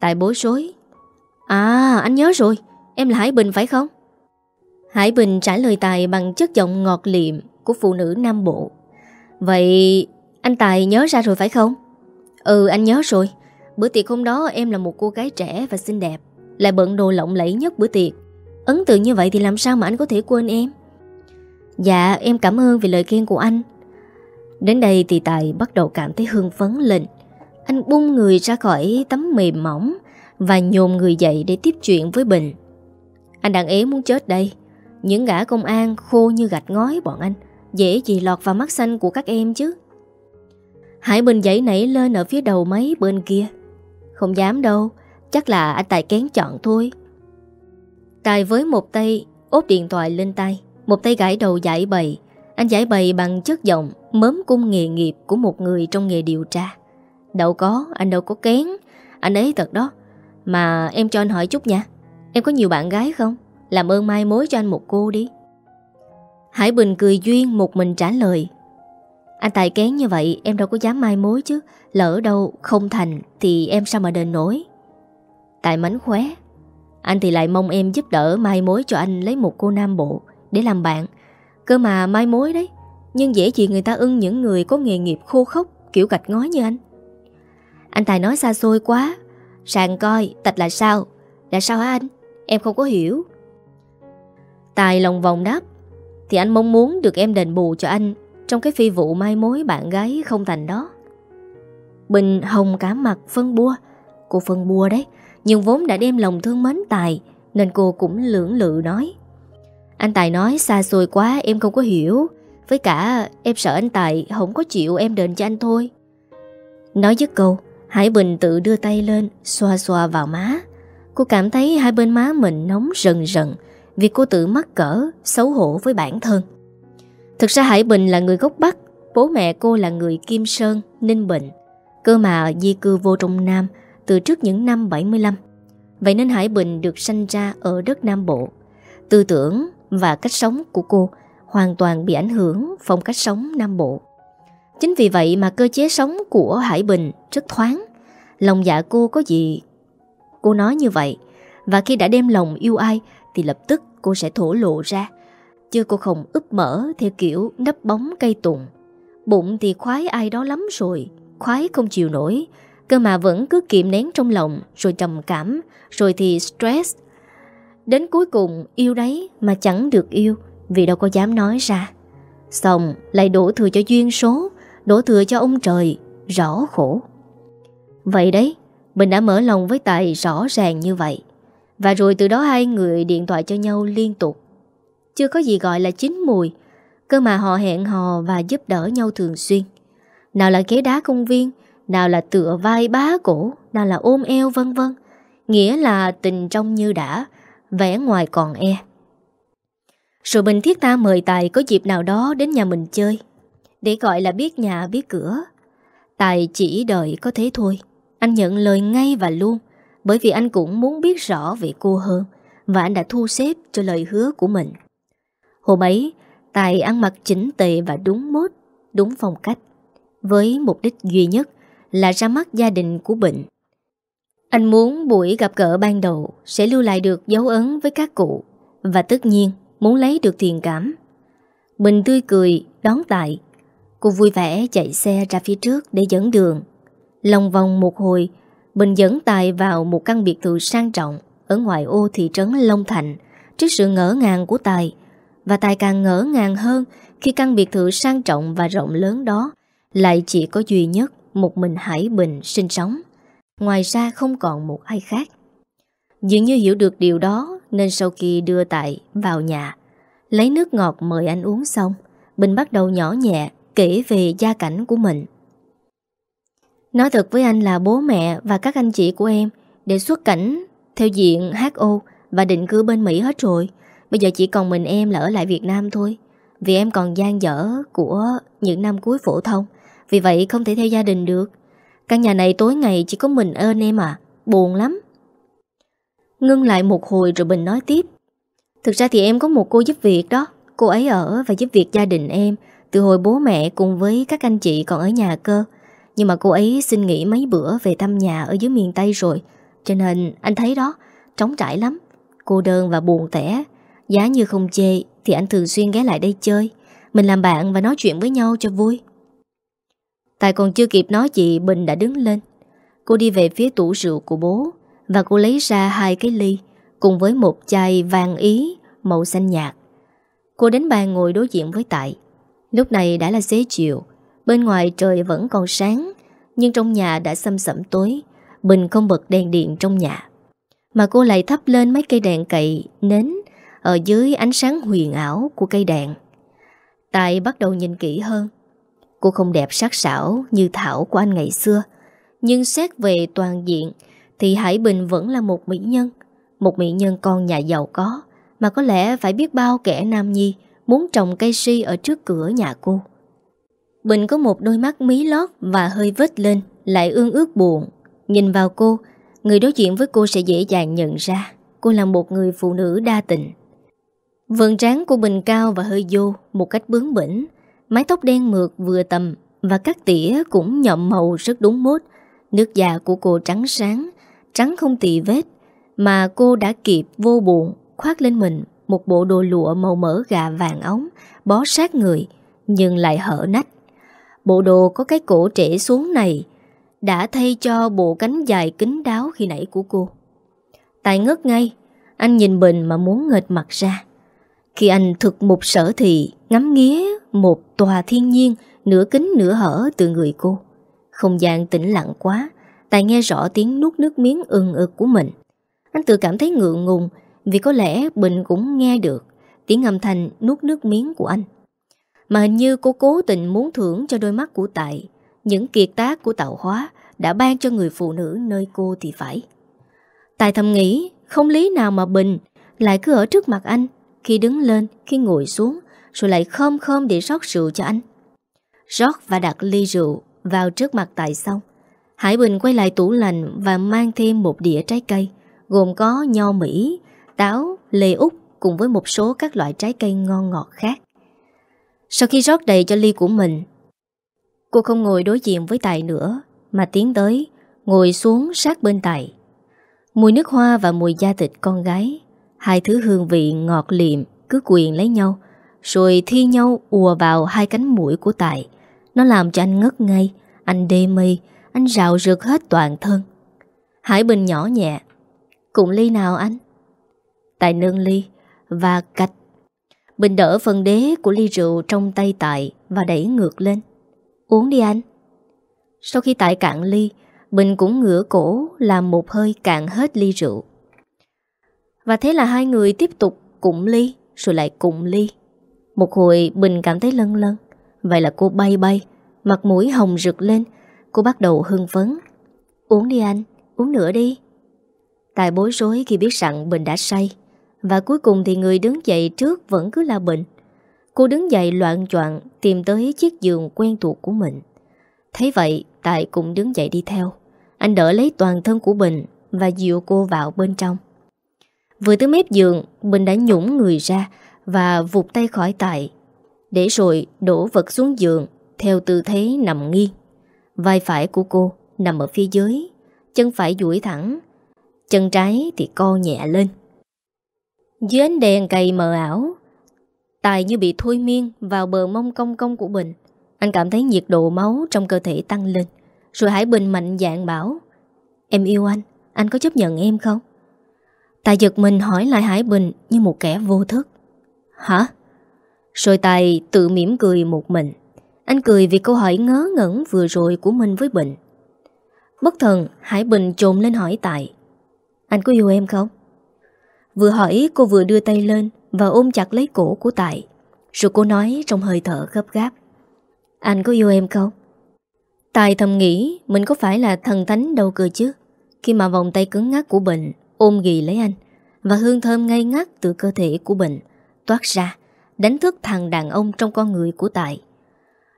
Tài bối rối. À anh nhớ rồi. Em là Hải Bình phải không? Hải Bình trả lời Tài bằng chất giọng ngọt liệm Của phụ nữ Nam Bộ. Vậy anh Tài nhớ ra rồi phải không? Ừ anh nhớ rồi. Bữa tiệc hôm đó em là một cô gái trẻ và xinh đẹp. Lại bận đồ lộng lẫy nhất bữa tiệc. Ấn tượng như vậy thì làm sao mà anh có thể quên em? Dạ em cảm ơn vì lời khen của anh. Đến đây thì Tài bắt đầu cảm thấy hương phấn lên. Anh bung người ra khỏi tấm mềm mỏng Và nhồn người dậy để tiếp chuyện với Bình. Anh đang ế muốn chết đây. Những gã công an khô như gạch ngói bọn anh. Dễ gì lọt vào mắt xanh của các em chứ? Hải Bình dậy nảy lên ở phía đầu máy bên kia. Không dám đâu Chắc là anh Tài kén chọn thôi. Tài với một tay ốp điện thoại lên tay Một tay gãi đầu giải bày. Anh giải bày bằng chất giọng Mớm cung nghề nghiệp của một người trong nghề điều tra. Đâu có, anh đâu có kén. Anh ấy thật đó. Mà em cho anh hỏi chút nha. Em có nhiều bạn gái không? Làm ơn mai mối cho anh một cô đi. Hải Bình cười duyên một mình trả lời. Anh Tài kén như vậy, em đâu có dám mai mối chứ. Lỡ đâu không thành Thì em sao mà đền nổi? Tài mánh khóe. Anh thì lại mong em giúp đỡ mai mối cho anh Lấy một cô nam bộ để làm bạn. Cơ mà mai mối đấy, Nhưng dễ gì người ta ưng những người có nghề nghiệp khô khốc, Kiểu gạch ngói như anh. Anh Tài nói xa xôi quá. Sàng coi, tạch là sao? Là sao hả anh? Em không có hiểu. Tài lòng vòng đáp. Thì anh mong muốn được em đền bù cho anh trong cái phi vụ mai mối bạn gái không thành đó. Bình hồng cả mặt phân bua. Cô phân bua đấy, Nhưng vốn đã đem lòng thương mến Tài, Nên cô cũng lưỡng lự nói. Anh Tài nói, xa xôi quá, em không có hiểu. Với cả em sợ anh Tài không có chịu em đền cho anh thôi. Nói dứt câu, Hải Bình tự đưa tay lên, Xoa xoa vào má. Cô cảm thấy hai bên má mình nóng rần rần Vì cô tự mắc cỡ, Xấu hổ với bản thân. Thực ra Hải Bình là người gốc Bắc Bố mẹ cô là người Kim Sơn, Ninh Bình. Cơ mà di cư vô trong Nam Từ trước những năm 75 Vậy nên Hải Bình được sanh ra ở đất Nam Bộ. Tư tưởng và cách sống của cô Hoàn toàn bị ảnh hưởng phong cách sống Nam Bộ. Chính vì vậy mà cơ chế sống của Hải Bình rất thoáng. Lòng dạ cô có gì? Cô nói như vậy Và khi đã đem lòng yêu ai Thì lập tức cô sẽ thổ lộ ra. Chứ cô không úp mở theo kiểu nấp bóng cây tùng. Bụng thì khoái ai đó lắm rồi, Khoái không chịu nổi. Cơ mà vẫn cứ kiềm nén trong lòng, Rồi trầm cảm, Rồi thì stress. Đến cuối cùng, yêu đấy Mà chẳng được yêu, Vì đâu có dám nói ra. Xong, lại đổ thừa cho duyên số, Đổ thừa cho ông trời, Rõ khổ. Vậy đấy, Mình đã mở lòng với Tài rõ ràng như vậy. Và rồi từ đó hai người điện thoại cho nhau liên tục. Chưa có gì gọi là chín mùi, Cơ mà họ hẹn hò và giúp đỡ nhau thường xuyên. Nào là ghế đá công viên, Nào là tựa vai bá cổ, Nào là ôm eo vân vân, Nghĩa là tình trong như đã Vẽ ngoài còn e. Rồi Bình Thiết ta mời Tài có dịp nào đó đến nhà mình chơi, Để gọi là biết nhà, biết cửa. Tài chỉ đợi có thế thôi. Anh nhận lời ngay và luôn, Bởi vì anh cũng muốn biết rõ về cô hơn, Và anh đã thu xếp cho lời hứa của mình. Hôm ấy, Tài ăn mặc chỉnh tề và đúng mốt, Đúng phong cách, Với mục đích duy nhất Là ra mắt gia đình của Bệnh Anh muốn buổi gặp gỡ ban đầu Sẽ lưu lại được dấu ấn với các cụ Và tất nhiên muốn lấy được thiền cảm. Bình tươi cười, đón Tài. Cô vui vẻ chạy xe ra phía trước để dẫn đường. Lòng vòng một hồi, Bình dẫn Tài vào một căn biệt thự sang trọng Ở ngoài ô thị trấn Long Thành Trước sự ngỡ ngàng của Tài. Và Tài càng ngỡ ngàng hơn Khi căn biệt thự sang trọng và rộng lớn đó Lại chỉ có duy nhất Một mình Hải Bình sinh sống Ngoài ra không còn một ai khác Dường như hiểu được điều đó, Nên sau khi đưa Tài vào nhà, Lấy nước ngọt mời anh uống xong, Bình bắt đầu nhỏ nhẹ kể về gia cảnh của mình. Nói thật với anh là bố mẹ và các anh chị của em đều xuất cảnh theo diện HO và định cư bên Mỹ hết rồi. Bây giờ chỉ còn mình em là ở lại Việt Nam thôi. Vì em còn gian dở của những năm cuối phổ thông. Vì vậy không thể theo gia đình được. Căn nhà này tối ngày chỉ có mình ơn em à Buồn lắm. Ngưng lại một hồi rồi Bình nói tiếp. Thực ra thì em có một cô giúp việc đó. Cô ấy ở và giúp việc gia đình em Từ hồi bố mẹ cùng với các anh chị còn ở nhà cơ. Nhưng mà cô ấy xin nghỉ mấy bữa về thăm nhà ở dưới miền Tây rồi. Cho nên anh thấy đó, Trống trải lắm. Cô đơn và buồn tẻ. Giá như không chê, Thì anh thường xuyên ghé lại đây chơi. Mình làm bạn và nói chuyện với nhau cho vui. Tài còn chưa kịp nói gì, Bình đã đứng lên. Cô đi về phía tủ rượu của bố, Và cô lấy ra hai cái ly, Cùng với một chai vàng ý, Màu xanh nhạt. Cô đến bàn ngồi đối diện với Tại. Lúc này đã là xế chiều, Bên ngoài trời vẫn còn sáng, Nhưng trong nhà đã xâm sẩm tối. Bình không bật đèn điện trong nhà. Mà cô lại thắp lên mấy cây đèn cậy, Nến ở dưới ánh sáng huyền ảo của cây đèn. Tài bắt đầu nhìn kỹ hơn. Cô không đẹp sắc sảo như Thảo của anh ngày xưa, Nhưng xét về toàn diện Thì Hải Bình vẫn là một mỹ nhân, Một mỹ nhân con nhà giàu có Mà có lẽ phải biết bao kẻ nam nhi Muốn trồng cây si ở trước cửa nhà cô. Bình có một đôi mắt mí lót Và hơi vết lên, Lại ương ước buồn. Nhìn vào cô, Người đối diện với cô sẽ dễ dàng nhận ra. Cô là một người phụ nữ đa tình. Vườn trán của Bình cao và hơi vô Một cách bướng bỉnh. Mái tóc đen mượt vừa tầm Và các tỉa cũng nhậm màu rất đúng mốt. Nước da của cô trắng sáng, Trắng không tỳ vết, Mà cô đã kịp vô buồn khoác lên mình một bộ đồ lụa màu mỡ gà vàng ống, Bó sát người, Nhưng lại hở nách. Bộ đồ có cái cổ trễ xuống này Đã thay cho bộ cánh dài kín đáo khi nãy của cô. Tài ngất ngay, Anh nhìn Bình mà muốn nghệt mặt ra. Khi anh thực mục sở thì Ngắm nghía một tòa thiên nhiên Nửa kính nửa hở từ người cô. Không gian tĩnh lặng quá Tài nghe rõ tiếng nuốt nước miếng ừng ực của mình. Anh tự cảm thấy ngượng ngùng, Vì có lẽ Bình cũng nghe được Tiếng âm thanh nuốt nước miếng của anh. Mà hình như cô cố tình muốn thưởng cho đôi mắt của Tài Những kiệt tác của tạo hóa Đã ban cho người phụ nữ nơi cô thì phải. Tài thầm nghĩ, Không lý nào mà Bình Lại cứ ở trước mặt anh khi đứng lên, khi ngồi xuống rồi lại khom khom để rót rượu cho anh. Rót và đặt ly rượu Vào trước mặt Tài xong Hải Bình quay lại tủ lạnh Và mang thêm một đĩa trái cây Gồm có nho Mỹ, táo, lê úc Cùng với một số các loại trái cây ngon ngọt khác. Sau khi rót đầy cho ly của mình Cô không ngồi đối diện với Tài nữa Mà tiến tới Ngồi xuống sát bên Tài. Mùi nước hoa và mùi da thịt con gái. Hai thứ hương vị ngọt liệm Cứ quyền lấy nhau, rồi thi nhau ùa vào hai cánh mũi của Tài. Nó làm cho anh ngất ngay Anh đê mê, Anh rạo rực hết toàn thân. Hải Bình nhỏ nhẹ, Cùng ly nào anh? Tài nâng ly Và cạch. Bình đỡ phần đế của ly rượu trong tay Tài Và đẩy ngược lên. Uống đi anh. Sau khi Tài cạn ly, Bình cũng ngửa cổ Làm một hơi cạn hết ly rượu. Và thế là hai người tiếp tục cụm ly Rồi lại cụm ly. Một hồi Bình cảm thấy lân lân Vậy là cô bay bay Mặt mũi hồng rực lên. Cô bắt đầu hưng phấn. Uống đi anh, uống nữa đi. Tài bối rối khi biết rằng Bình đã say. Và cuối cùng thì người đứng dậy trước vẫn cứ là Bình. Cô đứng dậy loạn choạng Tìm tới chiếc giường quen thuộc của mình. Thấy vậy Tài cũng đứng dậy đi theo. Anh đỡ lấy toàn thân của Bình Và dịu cô vào bên trong. Vừa tới mép giường Bình đã nhũng người ra và vụt tay khỏi tại, để rồi đổ vật xuống giường theo tư thế nằm nghiêng. Vai phải của cô nằm ở phía dưới, chân phải duỗi thẳng, chân trái thì co nhẹ lên. Dưới ánh đèn cày mờ ảo, Tài như bị thôi miên vào bờ mông cong cong của Bình. Anh cảm thấy nhiệt độ máu trong cơ thể tăng lên. Rồi Hải Bình mạnh dạng bảo Em yêu anh, anh có chấp nhận em không? Tài giật mình hỏi lại Hải Bình như một kẻ vô thức. Hả? Rồi Tài tự mỉm cười một mình Anh cười vì câu hỏi ngớ ngẩn vừa rồi của mình với Bình Bất thần, Hải Bình trồm lên hỏi Tài Anh có yêu em không? Vừa hỏi, cô vừa đưa tay lên Và ôm chặt lấy cổ của Tài Rồi cô nói trong hơi thở gấp gáp Anh có yêu em không? Tài thầm nghĩ Mình có phải là thần thánh đâu cơ chứ Khi mà vòng tay cứng ngắt của Bình Ôm ghì lấy anh Và hương thơm ngây ngắt từ cơ thể của Bình toát ra, đánh thức thằng đàn ông trong con người của Tài.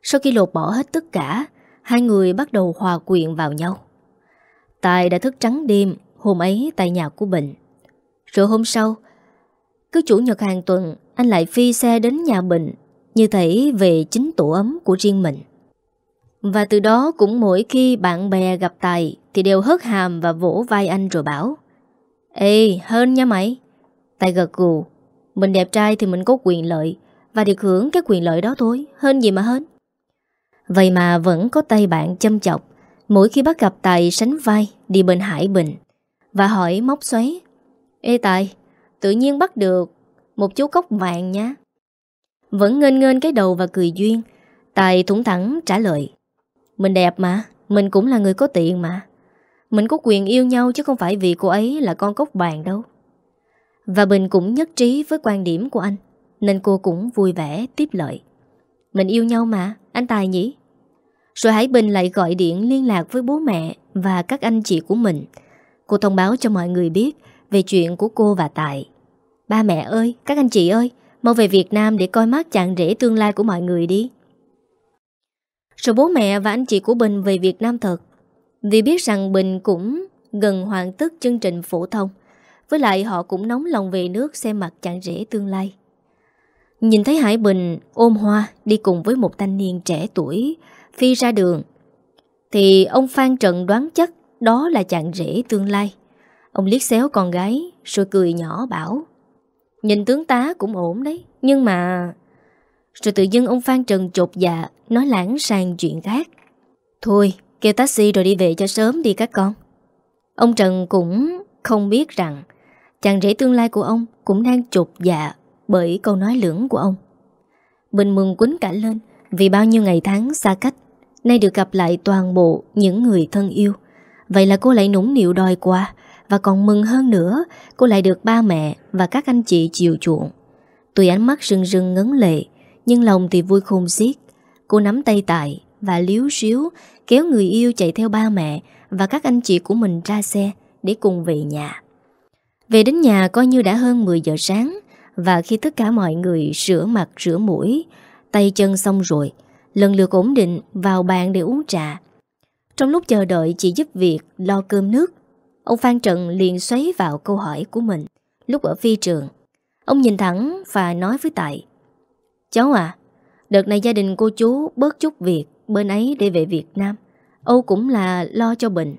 Sau khi lột bỏ hết tất cả, Hai người bắt đầu hòa quyện vào nhau. Tài đã thức trắng đêm Hôm ấy tại nhà của Bình. Rồi hôm sau Cứ chủ nhật hàng tuần Anh lại phi xe đến nhà Bình Như thể về chính tổ ấm của riêng mình. Và từ đó cũng mỗi khi bạn bè gặp Tài Thì đều hớt hàm và vỗ vai anh rồi bảo Ê hơn nha mày. Tại gật gù, Mình đẹp trai thì mình có quyền lợi, Và được hưởng cái quyền lợi đó thôi Hơn gì mà hơn Vậy mà vẫn có tay bạn châm chọc, Mỗi khi bắt gặp Tài sánh vai, Đi bên Hải Bình, Và hỏi móc xoáy, Ê Tài, Tự nhiên bắt được Một chú cốc vàng nhá Vẫn ngên ngên cái đầu và cười duyên, Tài thủng thẳng trả lời, Mình đẹp mà, Mình cũng là người có tiền mà. Mình có quyền yêu nhau chứ không phải vì cô ấy là con cốc bàn đâu. Và Bình cũng nhất trí với quan điểm của anh Nên cô cũng vui vẻ tiếp lợi Mình yêu nhau mà Anh Tài nhỉ? Rồi Hải Bình lại gọi điện liên lạc với bố mẹ Và các anh chị của mình. Cô thông báo cho mọi người biết Về chuyện của cô và Tài. Ba mẹ ơi, các anh chị ơi Mau về Việt Nam để coi mắt chàng rể tương lai của mọi người đi. Rồi bố mẹ và anh chị của Bình về Việt Nam thật. Vì biết rằng Bình cũng gần hoàn tất chương trình phổ thông, Với lại họ cũng nóng lòng về nước xem mặt chẳng rễ tương lai. Nhìn thấy Hải Bình ôm hoa đi cùng với một thanh niên trẻ tuổi phi ra đường, Thì ông Phan Trần đoán chắc đó là chàng rể tương lai. Ông liếc xéo con gái rồi cười nhỏ bảo, Nhìn tướng tá cũng ổn đấy, Nhưng mà... Rồi tự dưng ông Phan Trần chột dạ Nói lãng sang chuyện khác, Thôi kêu taxi rồi đi về cho sớm đi các con. Ông Trần cũng không biết rằng Chàng rể tương lai của ông Cũng đang chột dạ Bởi câu nói lưỡng của ông. Bình mừng quýnh cả lên Vì bao nhiêu ngày tháng xa cách, Nay được gặp lại toàn bộ những người thân yêu. Vậy là cô lại nũng nịu đòi qua Và còn mừng hơn nữa, Cô lại được ba mẹ và các anh chị chiều chuộng. Tuy ánh mắt rưng rưng ngấn lệ, Nhưng lòng thì vui khôn xiết. Cô nắm tay Tài và liếu xíu Kéo người yêu chạy theo ba mẹ Và các anh chị của mình ra xe Để cùng về nhà. Về đến nhà coi như đã hơn 10 giờ sáng Và khi tất cả mọi người rửa mặt, rửa mũi, Tay chân xong rồi, Lần lượt ổn định vào bàn để uống trà. Trong lúc chờ đợi, chị giúp việc lo cơm nước, Ông Phan Trần liền xoáy vào câu hỏi của mình Lúc ở phi trường. Ông nhìn thẳng và nói với Tài, Cháu à Đợt này gia đình cô chú bớt chút việc. Bên ấy để về Việt Nam. Âu cũng là lo cho bệnh.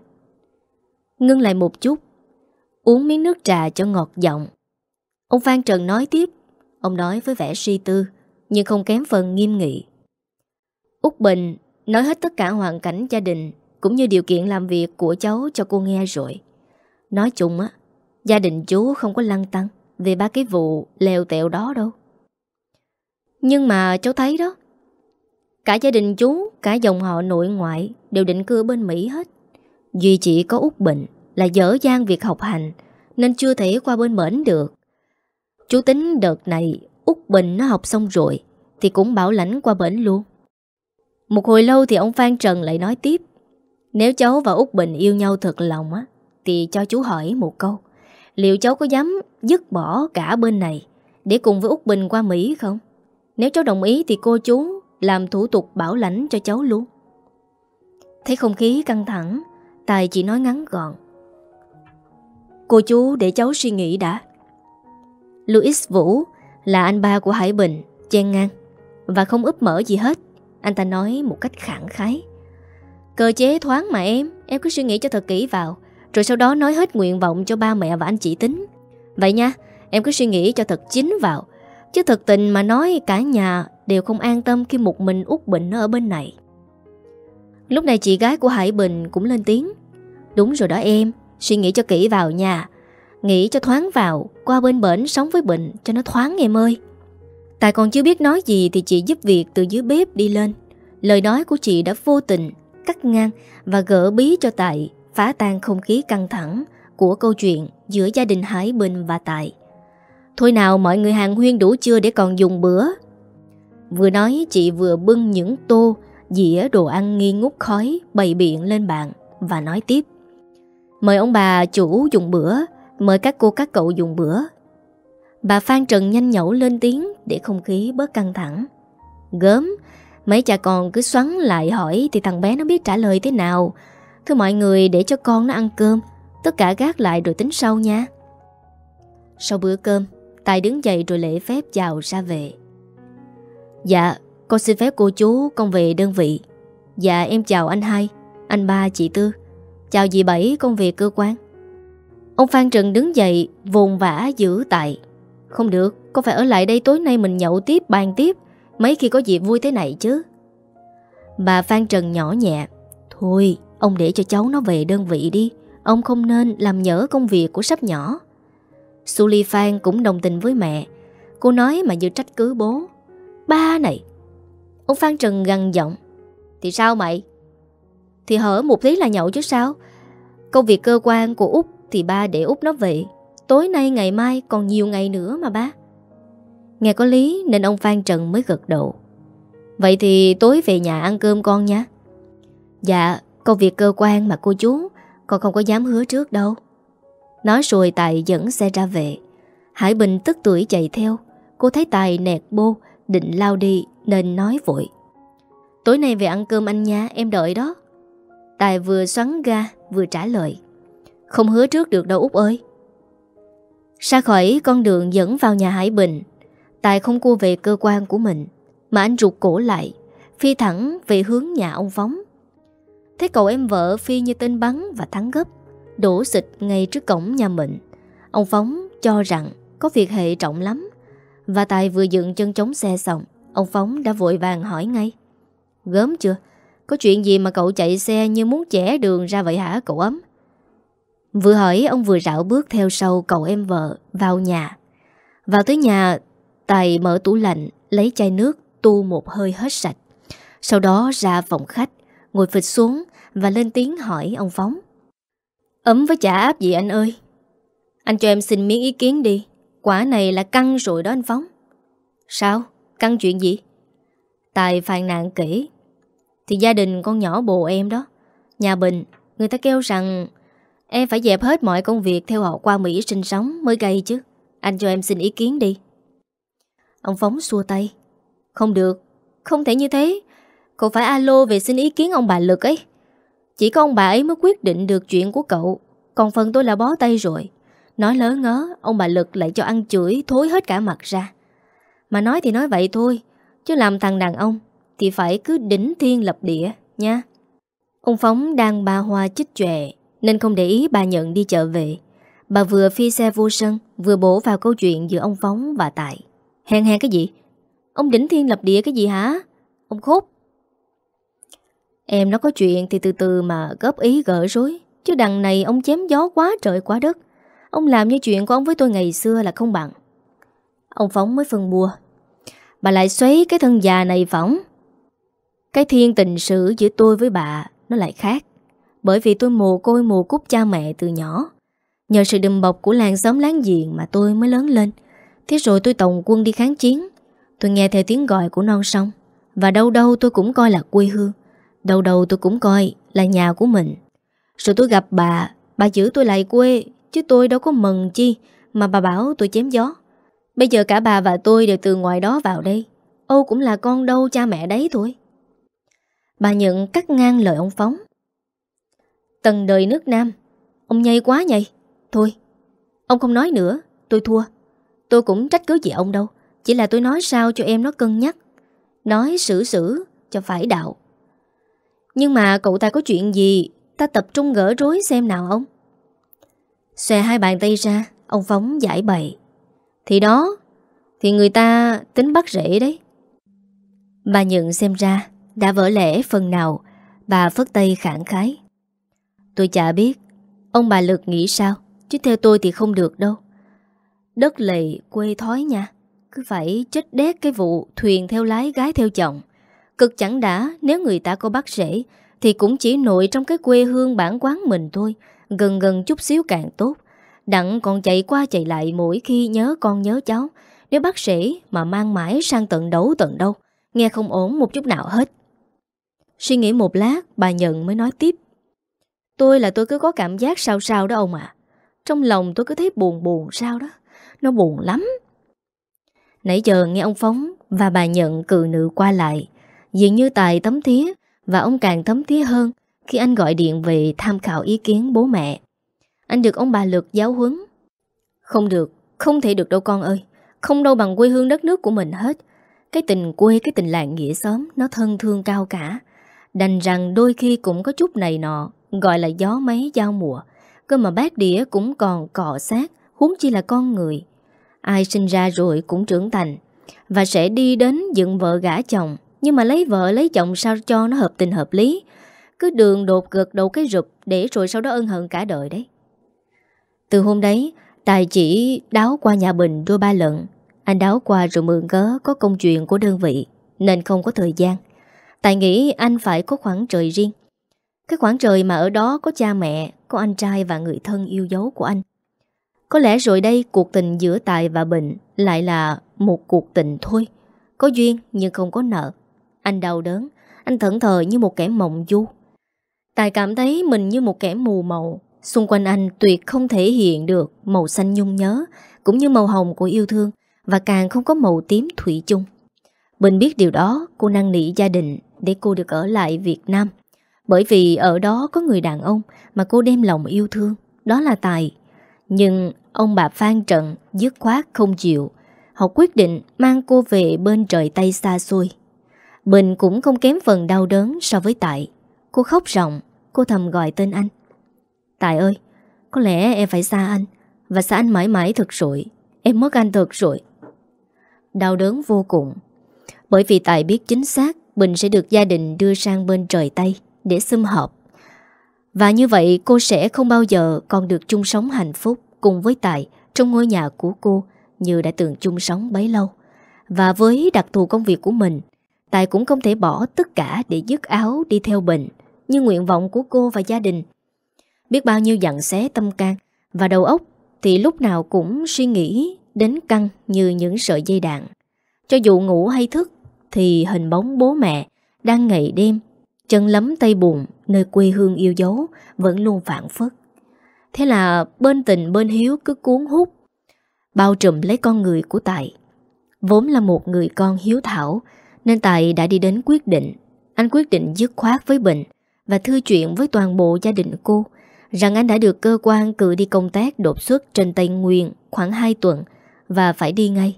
Ngưng lại một chút, Uống miếng nước trà cho ngọt giọng. Ông Phan Trần nói tiếp, Ông nói với vẻ suy tư, Nhưng không kém phần nghiêm nghị. Úc Bình nói hết tất cả hoàn cảnh gia đình, Cũng như điều kiện làm việc của cháu cho cô nghe rồi. Nói chung á, Gia đình chú không có lăng tăng Về ba cái vụ lèo tẹo đó đâu. Nhưng mà cháu thấy đó Cả gia đình chú, Cả dòng họ nội ngoại Đều định cư bên Mỹ hết. Duy chỉ có út Bình Là dở dang việc học hành, Nên chưa thể qua bên mến được. Chú tính đợt này út Bình nó học xong rồi Thì cũng bảo lãnh qua bển luôn. Một hồi lâu thì ông Phan Trần lại nói tiếp, Nếu cháu và Úc Bình yêu nhau thật lòng á, Thì cho chú hỏi một câu, Liệu cháu có dám dứt bỏ cả bên này Để cùng với Úc Bình qua Mỹ không? Nếu cháu đồng ý thì cô chú làm thủ tục bảo lãnh cho cháu luôn. Thấy không khí căng thẳng, Tài chỉ nói ngắn gọn. Cô chú để cháu suy nghĩ đã. Louis Vũ Là anh ba của Hải Bình, Chen ngang. Và không úp mở gì hết, Anh ta nói một cách khẳng khái. Cơ chế thoáng mà em Em cứ suy nghĩ cho thật kỹ vào, rồi sau đó nói hết nguyện vọng cho ba mẹ và anh chị tính. Vậy nha, Em cứ suy nghĩ cho thật chính vào. Chứ thật tình mà nói cả nhà Đều không an tâm khi một mình út Bình ở bên này. Lúc này chị gái của Hải Bình cũng lên tiếng. Đúng rồi đó em Suy nghĩ cho kỹ vào nhà, Nghĩ cho thoáng vào Qua bên bển sống với Bình cho nó thoáng em ơi. Tại còn chưa biết nói gì Thì chị giúp việc từ dưới bếp đi lên. Lời nói của chị đã vô tình Cắt ngang và gỡ bí cho Tại phá tan không khí căng thẳng của câu chuyện giữa gia đình Hải Bình và Tại. Thôi nào mọi người hàng huyên đủ chưa để còn dùng bữa? Vừa nói chị vừa bưng những tô, dĩa đồ ăn nghi ngút khói bày biện lên bàn và nói tiếp. Mời ông bà chủ dùng bữa, mời các cô các cậu dùng bữa. Bà Phan Trần nhanh nhẩu lên tiếng để không khí bớt căng thẳng. Gớm, Mấy cha con cứ xoắn lại hỏi Thì thằng bé nó biết trả lời thế nào Thưa mọi người để cho con nó ăn cơm Tất cả gác lại rồi tính sau nha Sau bữa cơm Tài đứng dậy rồi lễ phép chào ra về Dạ Con xin phép cô chú con về đơn vị. Dạ em chào anh hai, Anh ba, chị Tư. Chào dì Bảy, con về cơ quan. Ông Phan Trần đứng dậy, Vồn vã giữ tại. Không được, Con phải ở lại đây tối nay mình nhậu tiếp, bàn tiếp. Mấy khi có dịp vui thế này chứ. Bà Phan Trần nhỏ nhẹ. Thôi, ông để cho cháu nó về đơn vị đi. Ông không nên làm nhỡ công việc của sắp nhỏ. Suli Phan cũng đồng tình với mẹ. Cô nói mà như trách cứ bố. Ba này. Ông Phan Trần gằn giọng. Thì sao mày? Thì hở một tí là nhậu chứ sao? Công việc cơ quan của Út Thì ba để Út nó về. Tối nay ngày mai còn nhiều ngày nữa mà ba. Nghe có lý nên ông Phan Trần mới gật đầu. Vậy thì tối về nhà ăn cơm con nha. Dạ Công việc cơ quan mà cô chú, Con không có dám hứa trước đâu. Nói rồi Tài dẫn xe ra về. Hải Bình tức tuổi chạy theo. Cô thấy Tài nẹt bô Định lao đi nên nói vội. Tối nay về ăn cơm anh nha, Em đợi đó. Tài vừa xoắn ga, vừa trả lời. Không hứa trước được đâu Út ơi. Ra khỏi con đường dẫn vào nhà Hải Bình, Tài không cua về cơ quan của mình, Mà anh rụt cổ lại, Phi thẳng về hướng nhà ông Phóng Thấy cậu em vợ Phi như tên bắn và thắng gấp, Đổ xịt ngay trước cổng nhà mình Ông Phóng cho rằng Có việc hệ trọng lắm. Và Tài vừa dựng chân chống xe xong, Ông Phóng đã vội vàng hỏi ngay. Gớm chưa? Có chuyện gì mà cậu chạy xe như muốn chẻ đường ra vậy hả, cậu ấm? Vừa hỏi, ông vừa rảo bước theo sau cậu em vợ vào nhà. Vào tới nhà, Tài mở tủ lạnh, Lấy chai nước, tu một hơi hết sạch. Sau đó ra phòng khách, Ngồi phịch xuống Và lên tiếng hỏi ông Phóng. Ấm với chả áp gì anh ơi? Anh cho em xin miếng ý kiến đi. Quả này là căng rồi đó anh Phóng. Sao? Căng chuyện gì? Tài phàn nạn kỹ Thì gia đình con nhỏ bồ em đó, Nhà Bình, Người ta kêu rằng Em phải dẹp hết mọi công việc theo họ qua Mỹ sinh sống mới gây chứ. Anh cho em xin ý kiến đi. Ông Phóng xua tay. Không được, Không thể như thế. Cậu phải alo về xin ý kiến ông bà Lực ấy. Chỉ có ông bà ấy mới quyết định được chuyện của cậu. Còn phần tôi là bó tay rồi. Nói lớn ngớ, Ông bà Lực lại cho ăn chửi, thối hết cả mặt ra. Mà nói thì nói vậy thôi, Chứ làm thằng đàn ông Thì phải cứ đỉnh thiên lập địa nha. Ông Phóng đang ba hoa chích chòe, Nên không để ý bà nhận đi chợ về. Bà vừa phi xe vô sân, Vừa bổ vào câu chuyện giữa ông Phóng và Tài. Hèn hèn cái gì? Ông đỉnh thiên lập địa cái gì hả? Ông khốt Em nó có chuyện thì từ từ mà góp ý gỡ rối, Chứ đằng này ông chém gió quá trời quá đất. Ông làm như chuyện của ông với tôi ngày xưa là không bằng. Ông Phóng mới phân bua. Bà lại xoáy cái thân già này Phóng Cái thiên tình sự giữa tôi với bà Nó lại khác. Bởi vì tôi mồ côi mồ cút cha mẹ từ nhỏ. Nhờ sự đùm bọc của làng xóm láng giềng Mà tôi mới lớn lên. Thế rồi tôi tổng quân đi kháng chiến. Tôi nghe theo tiếng gọi của non sông. Và đâu đâu tôi cũng coi là quê hương. Đầu đầu tôi cũng coi là nhà của mình. Rồi tôi gặp bà Bà giữ tôi lại quê. Chứ tôi đâu có mừng chi, Mà bà bảo tôi chém gió. Bây giờ cả bà và tôi đều từ ngoài đó vào đây. Âu cũng là con đâu cha mẹ đấy thôi. Bà nhận cắt ngang lời ông Phóng. Tầng đời nước Nam, Ông nhây quá nhây. Thôi, Ông không nói nữa, Tôi thua. Tôi cũng trách cứ gì ông đâu, Chỉ là tôi nói sao cho em nó cân nhắc. Nói xử xử cho phải đạo. Nhưng mà cậu ta có chuyện gì, Ta tập trung gỡ rối xem nào ông. Xòe hai bàn tay ra, Ông Phóng giải bày. Thì đó, Thì người ta tính bắt rễ đấy. Bà nhận xem ra, Đã vỡ lẽ phần nào, Bà phất tay khẳng khái. Tôi chả biết, Ông bà Lực nghĩ sao, Chứ theo tôi thì không được đâu. Đất lầy quê thói nha, Cứ phải chết đét cái vụ Thuyền theo lái gái theo chồng. Cực chẳng đã, nếu người ta có bắt rễ, Thì cũng chỉ nội trong cái quê hương bản quán mình thôi Gần gần chút xíu càng tốt. Đặng còn chạy qua chạy lại mỗi khi nhớ con nhớ cháu. Nếu bác sĩ mà mang mãi sang tận đấu tận đâu, Nghe không ổn một chút nào hết. Suy nghĩ một lát, bà nhận mới nói tiếp. Tôi là tôi cứ có cảm giác sao sao đó ông ạ. Trong lòng tôi cứ thấy buồn buồn sao đó. Nó buồn lắm. Nãy giờ nghe ông Phóng Và bà nhận cự nữ qua lại. Dường như Tài tấm thía Và ông càng tấm thía hơn. Khi anh gọi điện về tham khảo ý kiến bố mẹ. Anh được ông bà Lực giáo huấn. Không được Không thể được đâu con ơi. Không đâu bằng quê hương đất nước của mình hết. Cái tình quê, cái tình làng nghĩa xóm Nó thân thương cao cả. Đành rằng đôi khi cũng có chút này nọ Gọi là gió máy giao mùa. Cơ mà bác đĩa cũng còn cọ sát Huống chi là con người. Ai sinh ra rồi cũng trưởng thành Và sẽ đi đến dựng vợ gả chồng. Nhưng mà lấy vợ lấy chồng sao cho nó hợp tình hợp lý? Cứ đường đột gật đầu cái rụp Để rồi sau đó ân hận cả đời đấy. Từ hôm đấy, Tài chỉ đáo qua nhà Bình đôi ba lần. Anh đáo qua rồi mượn cớ Có công chuyện của đơn vị, Nên không có thời gian. Tài nghĩ anh phải có khoảng trời riêng. Cái khoảng trời mà ở đó có cha mẹ, Có anh trai và người thân yêu dấu của anh. Có lẽ rồi đây cuộc tình giữa Tài và Bình Lại là một cuộc tình thôi. Có duyên nhưng không có nợ. Anh đau đớn, Anh thẫn thờ như một kẻ mộng du. Tài cảm thấy mình như một kẻ mù màu Xung quanh anh tuyệt không thể hiện được Màu xanh nhung nhớ Cũng như màu hồng của yêu thương Và càng không có màu tím thủy chung Bình biết điều đó Cô năng nỉ gia đình để cô được ở lại Việt Nam. Bởi vì ở đó có người đàn ông mà cô đem lòng yêu thương, đó là Tài. Nhưng ông bà Phan Trận dứt khoát không chịu. Họ quyết định mang cô về bên trời Tây xa xôi. Bình cũng không kém phần đau đớn so với Tại Cô khóc ròng, cô thầm gọi tên anh. Tài ơi, có lẽ em phải xa anh, và xa anh mãi mãi thật rồi. Em mất anh thật rồi. Đau đớn vô cùng. Bởi vì Tài biết chính xác Bình sẽ được gia đình đưa sang bên trời Tây để xâm hợp. Và như vậy cô sẽ không bao giờ còn được chung sống hạnh phúc cùng với Tài trong ngôi nhà của cô như đã từng chung sống bấy lâu. Và với đặc thù công việc của mình, Tài cũng không thể bỏ tất cả để dứt áo đi theo Bình như nguyện vọng của cô và gia đình. Biết bao nhiêu dặn xé tâm can và đầu óc thì lúc nào cũng suy nghĩ đến căng như những sợi dây đạn. Cho dù ngủ hay thức thì hình bóng bố mẹ đang ngày đêm, chân lấm tay bùn nơi quê hương yêu dấu vẫn luôn phản phất. Thế là bên tình bên hiếu cứ cuốn hút, bao trùm lấy con người của Tài. Vốn là một người con hiếu thảo nên Tài đã đi đến quyết định. Anh quyết định dứt khoát với Bình và thư chuyện với toàn bộ gia đình cô, rằng anh đã được cơ quan cử đi công tác đột xuất trên Tây Nguyên khoảng 2 tuần và phải đi ngay.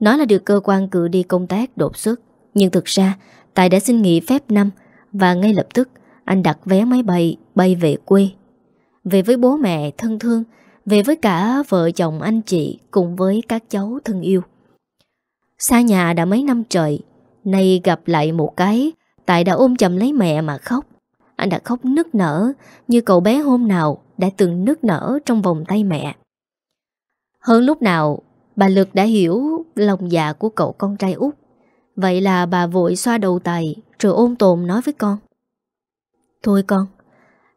Nói là được cơ quan cử đi công tác đột xuất, Nhưng thực ra, Tài đã xin nghỉ phép năm Và ngay lập tức, anh đặt vé máy bay Bay về quê. Về với bố mẹ thân thương, Về với cả vợ chồng anh chị Cùng với các cháu thân yêu. Xa nhà đã mấy năm trời, Nay gặp lại một cái, Tài đã ôm chầm lấy mẹ mà khóc. Anh đã khóc nức nở Như cậu bé hôm nào Đã từng nức nở trong vòng tay mẹ. Hơn lúc nào, Bà Lực đã hiểu lòng dạ của cậu con trai út. Vậy là bà vội xoa đầu tài, Rồi ôn tồn nói với con. Thôi con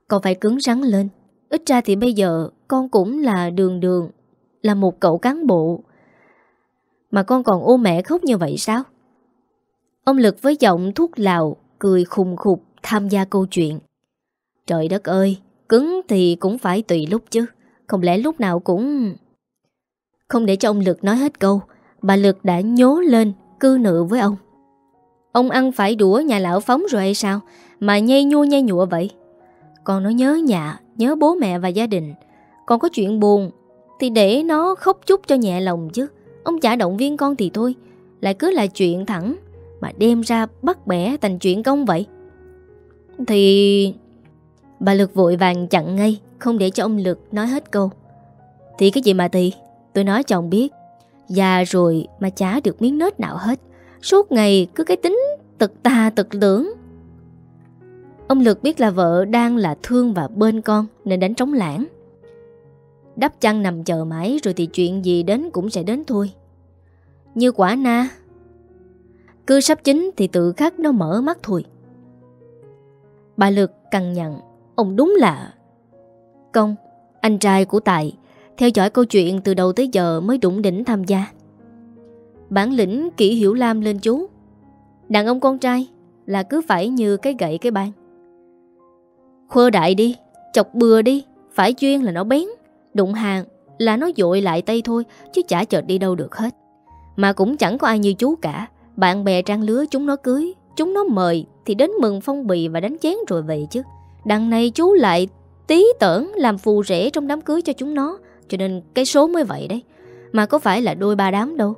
Con phải cứng rắn lên. Ít ra thì bây giờ con cũng là đường đường, Là một cậu cán bộ. Mà con còn ôm mẹ khóc như vậy sao? Ông Lực với giọng thuốc lào Cười khùng khục tham gia câu chuyện. Trời đất ơi, Cứng thì cũng phải tùy lúc chứ, Không lẽ lúc nào cũng không để cho ông Lực nói hết câu, Bà Lực đã nhố lên, Cư nữ với ông. Ông ăn phải đũa nhà lão phóng rồi hay sao? Mà nhây nhua nhây nhụa vậy. Con nó nhớ nhà, Nhớ bố mẹ và gia đình. Con có chuyện buồn, Thì để nó khóc chút cho nhẹ lòng chứ. Ông chả động viên con thì thôi, Lại cứ là chuyện thẳng, Mà đem ra bắt bẻ thành chuyện công vậy. Thì... Bà Lực vội vàng chặn ngay, Không để cho ông Lực nói hết câu. Thì cái gì mà thì Tôi nói cho ông biết. Già rồi mà chả được miếng nết nào hết. Suốt ngày cứ cái tính tật tà tật lưỡng. Ông Lực biết là vợ đang là thương và bên con Nên đánh trống lãng. Đắp chăn nằm chờ mãi Rồi thì chuyện gì đến cũng sẽ đến thôi. Như quả na. Cứ sắp chín thì tự khắc nó mở mắt thôi. Bà Lực cằn nhận Ông đúng là Công, Anh trai của Tài, theo dõi câu chuyện từ đầu tới giờ mới đủng đỉnh tham gia. Bản lĩnh kỹ hiểu lam lên chú, Đàn ông con trai Là cứ phải như cái gậy cái bàn. Khơ đại đi, Chọc bừa đi, Phải chuyên là nó bén, Đụng hàng là nó dội lại tay thôi, Chứ chả chợt đi đâu được hết. Mà cũng chẳng có ai như chú cả, Bạn bè trang lứa chúng nó cưới Chúng nó mời thì đến mừng phong bì và đánh chén rồi về chứ. Đằng này chú lại tí tởn làm phù rể trong đám cưới cho chúng nó, Cho nên cái số mới vậy đấy. Mà có phải là đôi ba đám đâu?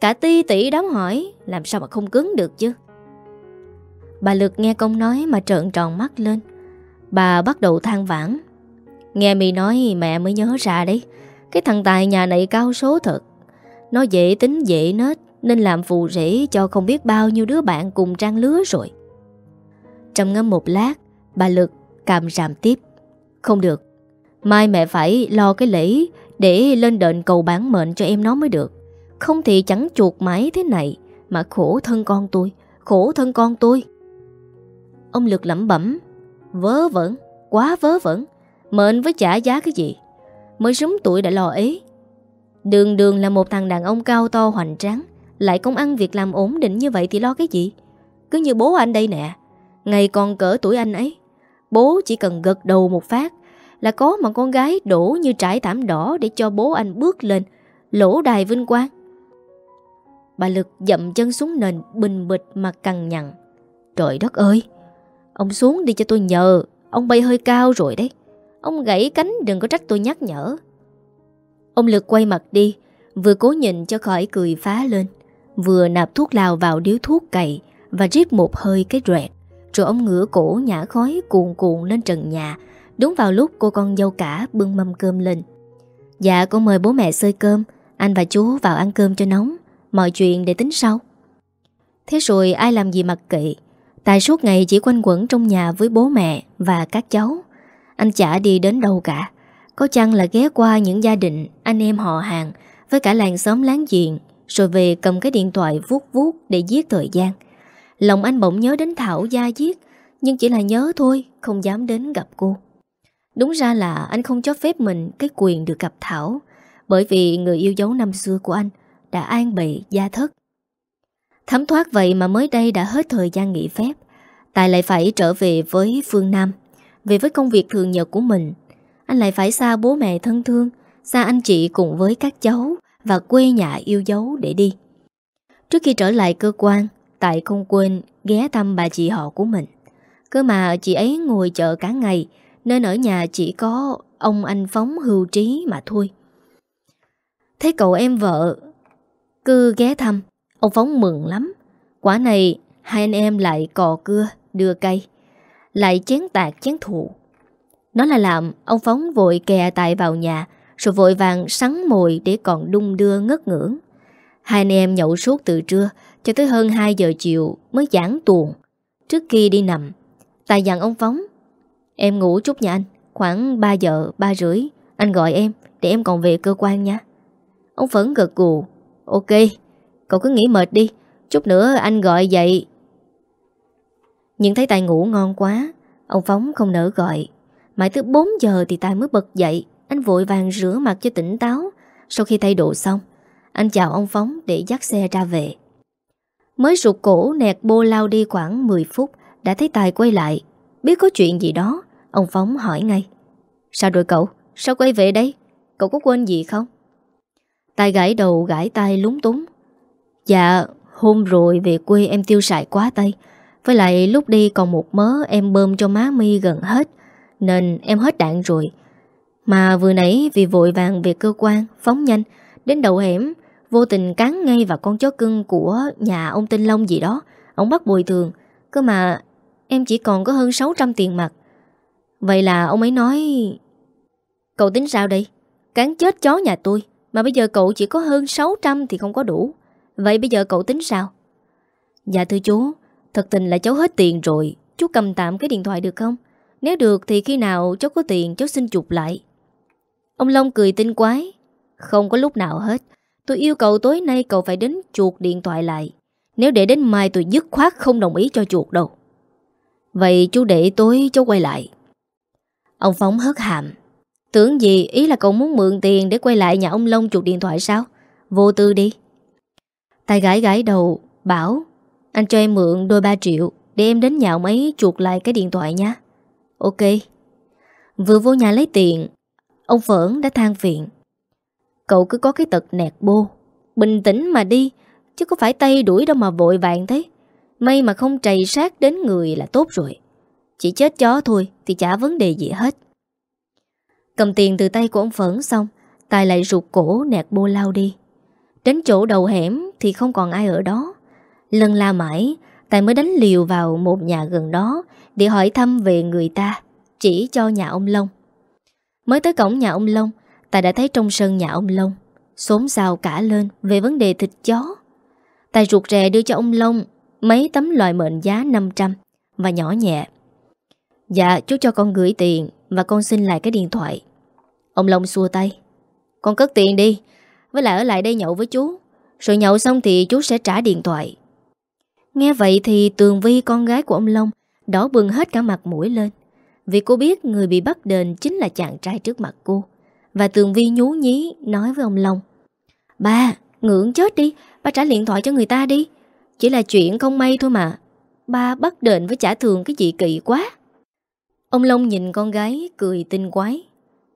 Cả ti tỷ đám hỏi, Làm sao mà không cứng được chứ? Bà Lực nghe công nói mà trợn tròn mắt lên. Bà bắt đầu than vãn. Nghe mì nói mẹ mới nhớ ra đấy, Cái thằng Tài nhà này cao số thật. Nó dễ tính dễ nết nên làm phù rể cho không biết bao nhiêu đứa bạn cùng trang lứa rồi. Trầm ngâm một lát Bà Lực càm ràm tiếp. Không được Mai mẹ phải lo cái lễ Để lên đền cầu bán mệnh cho em nó mới được. Không thì chẳng chuột mãi thế này Mà khổ thân con tôi Khổ thân con tôi. Ông Lực lẩm bẩm Vớ vẩn, quá vớ vẩn Mệnh với trả giá cái gì? Mới súng tuổi đã lo ấy Đường đường là một thằng đàn ông cao to hoành tráng lại công ăn việc làm ổn định như vậy thì lo cái gì? Cứ như bố anh đây nè, Ngày còn cỡ tuổi anh ấy. Bố chỉ cần gật đầu một phát Là có mà con gái đổ như trải thảm đỏ Để cho bố anh bước lên, Lỗ đài vinh quang. Bà Lực dậm chân xuống nền Bình bịch mà cằn nhằn. Trời đất ơi, Ông xuống đi cho tôi nhờ, Ông bay hơi cao rồi đấy. Ông gãy cánh đừng có trách tôi nhắc nhở. Ông Lực quay mặt đi, Vừa cố nhìn cho khỏi cười phá lên. Vừa nạp thuốc lào vào điếu thuốc cày Và rít một hơi cái rẹt, Rồi ông ngửa cổ nhả khói cuồn cuộn lên trần nhà, Đúng vào lúc cô con dâu cả bưng mâm cơm lên. Dạ con mời bố mẹ xơi cơm, Anh và chú vào ăn cơm cho nóng, Mọi chuyện để tính sau. Thế rồi ai làm gì mặc kệ, tại suốt ngày chỉ quanh quẩn trong nhà với bố mẹ và các cháu. Anh chả đi đến đâu cả, Có chăng là ghé qua những gia đình, Anh em họ hàng Với cả làng xóm láng giềng rồi về cầm cái điện thoại vuốt vuốt Để giết thời gian. Lòng anh bỗng nhớ đến Thảo gia giết Nhưng chỉ là nhớ thôi, Không dám đến gặp cô. Đúng ra là anh không cho phép mình Cái quyền được gặp Thảo, Bởi vì người yêu dấu năm xưa của anh Đã an bị gia thất. Thấm thoát vậy mà mới đây đã hết thời gian nghỉ phép, Tài lại phải trở về với Phương Nam, Về với công việc thường nhật của mình. Anh lại phải xa bố mẹ thân thương, Xa anh chị cùng với các cháu. Và quê nhà yêu dấu để đi. Trước khi trở lại cơ quan tại không quên ghé thăm bà chị họ của mình. Cơ mà chị ấy ngồi chợ cả ngày, Nên ở nhà chỉ có ông anh Phóng hưu trí mà thôi. Thấy cậu em vợ Cứ ghé thăm, Ông Phóng mừng lắm. Quả này, hai anh em lại cò cưa, Đưa cây, Lại chén tạc, chén thụ. Nó là làm, ông Phóng vội kè tại vào nhà rồi vội vàng sắn mồi Để còn đung đưa ngất ngưỡng Hai anh em nhậu suốt từ trưa Cho tới hơn 2 giờ chiều mới giãn tuồng. Trước khi đi nằm Tài dặn ông Phóng Em ngủ chút nha anh Khoảng 3 giờ, 3 rưỡi Anh gọi em để em còn về cơ quan nha. Ông Phấn gật gù Ok Cậu cứ nghỉ mệt đi Chút nữa anh gọi dậy. Nhưng thấy Tài ngủ ngon quá Ông Phóng không nỡ gọi. Mãi tới 4 giờ thì Tài mới bật dậy. Anh vội vàng rửa mặt cho tỉnh táo. Sau khi thay đồ xong, Anh chào ông Phóng để dắt xe ra về. Mới rụt cổ nẹt bô lao đi khoảng 10 phút, Đã thấy Tài quay lại. Biết có chuyện gì đó, Ông Phóng hỏi ngay. Sao rồi cậu? Sao quay về đây? Cậu có quên gì không? Tài gãi đầu gãi tay lúng túng. Dạ hôm rồi về quê em tiêu xài quá tay. Với lại lúc đi còn một mớ em bơm cho má mi gần hết, Nên em hết đạn rồi. Mà vừa nãy vì vội vàng về cơ quan, Phóng nhanh, Đến đầu hẻm, Vô tình cắn ngay vào con chó cưng của nhà ông Tinh Long gì đó. Ông bắt bồi thường, Cơ mà em chỉ còn có hơn 600 tiền mặt. Vậy là ông ấy nói, Cậu tính sao đây? Cán chết chó nhà tôi, Mà bây giờ cậu chỉ có hơn 600 thì không có đủ. Vậy bây giờ cậu tính sao? Dạ thưa chú, Thật tình là cháu hết tiền rồi, Chú cầm tạm cái điện thoại được không? Nếu được thì khi nào cháu có tiền cháu xin chụp lại. Ông Long cười tinh quái. Không có lúc nào hết. Tôi yêu cầu tối nay cậu phải đến chuột điện thoại lại. Nếu để đến mai tôi dứt khoát không đồng ý cho chuột đâu. Vậy chú để tối cháu quay lại. Ông Phóng hớt hàm. Tưởng gì, ý là cậu muốn mượn tiền Để quay lại nhà ông Long chuột điện thoại sao? Vô tư đi. Tài gãi gãi đầu, Bảo, Anh cho em mượn đôi ba triệu Để em đến nhà ông ấy chuột lại cái điện thoại nha. Ok. Vừa vô nhà lấy tiền Ông Phởn đã than phiền. Cậu cứ có cái tật nẹt bô, Bình tĩnh mà đi, Chứ có phải tay đuổi đâu mà vội vàng thế. May mà không trầy sát đến người là tốt rồi. Chỉ chết chó thôi Thì chả vấn đề gì hết. Cầm tiền từ tay của ông Phởn xong, Tài lại rụt cổ nẹt bô lao đi. Đến chỗ đầu hẻm Thì không còn ai ở đó. Lần la mãi, Tài mới đánh liều vào một nhà gần đó Để hỏi thăm về người ta, Chỉ cho nhà ông Long. Mới tới cổng nhà ông Long Tài đã thấy trong sân nhà ông Long, Xốn xào cả lên về vấn đề thịt chó. Tài ruột rè đưa cho ông Long Mấy tấm loại mệnh giá 500 Và nhỏ nhẹ. Dạ chú cho con gửi tiền Và con xin lại cái điện thoại. Ông Long xua tay. Con cất tiền đi, Với lại ở lại đây nhậu với chú, Rồi nhậu xong thì chú sẽ trả điện thoại. Nghe vậy thì Tường Vi con gái của ông Long Đỏ bừng hết cả mặt mũi lên. Vì cô biết người bị bắt đền Chính là chàng trai trước mặt cô. Và Tường Vi nhú nhí nói với ông Long Ba, ngưỡng chết đi Ba trả điện thoại cho người ta đi. Chỉ là chuyện không may thôi mà. Ba bắt đền với trả thường cái gì kỳ quá. Ông Long nhìn con gái cười tinh quái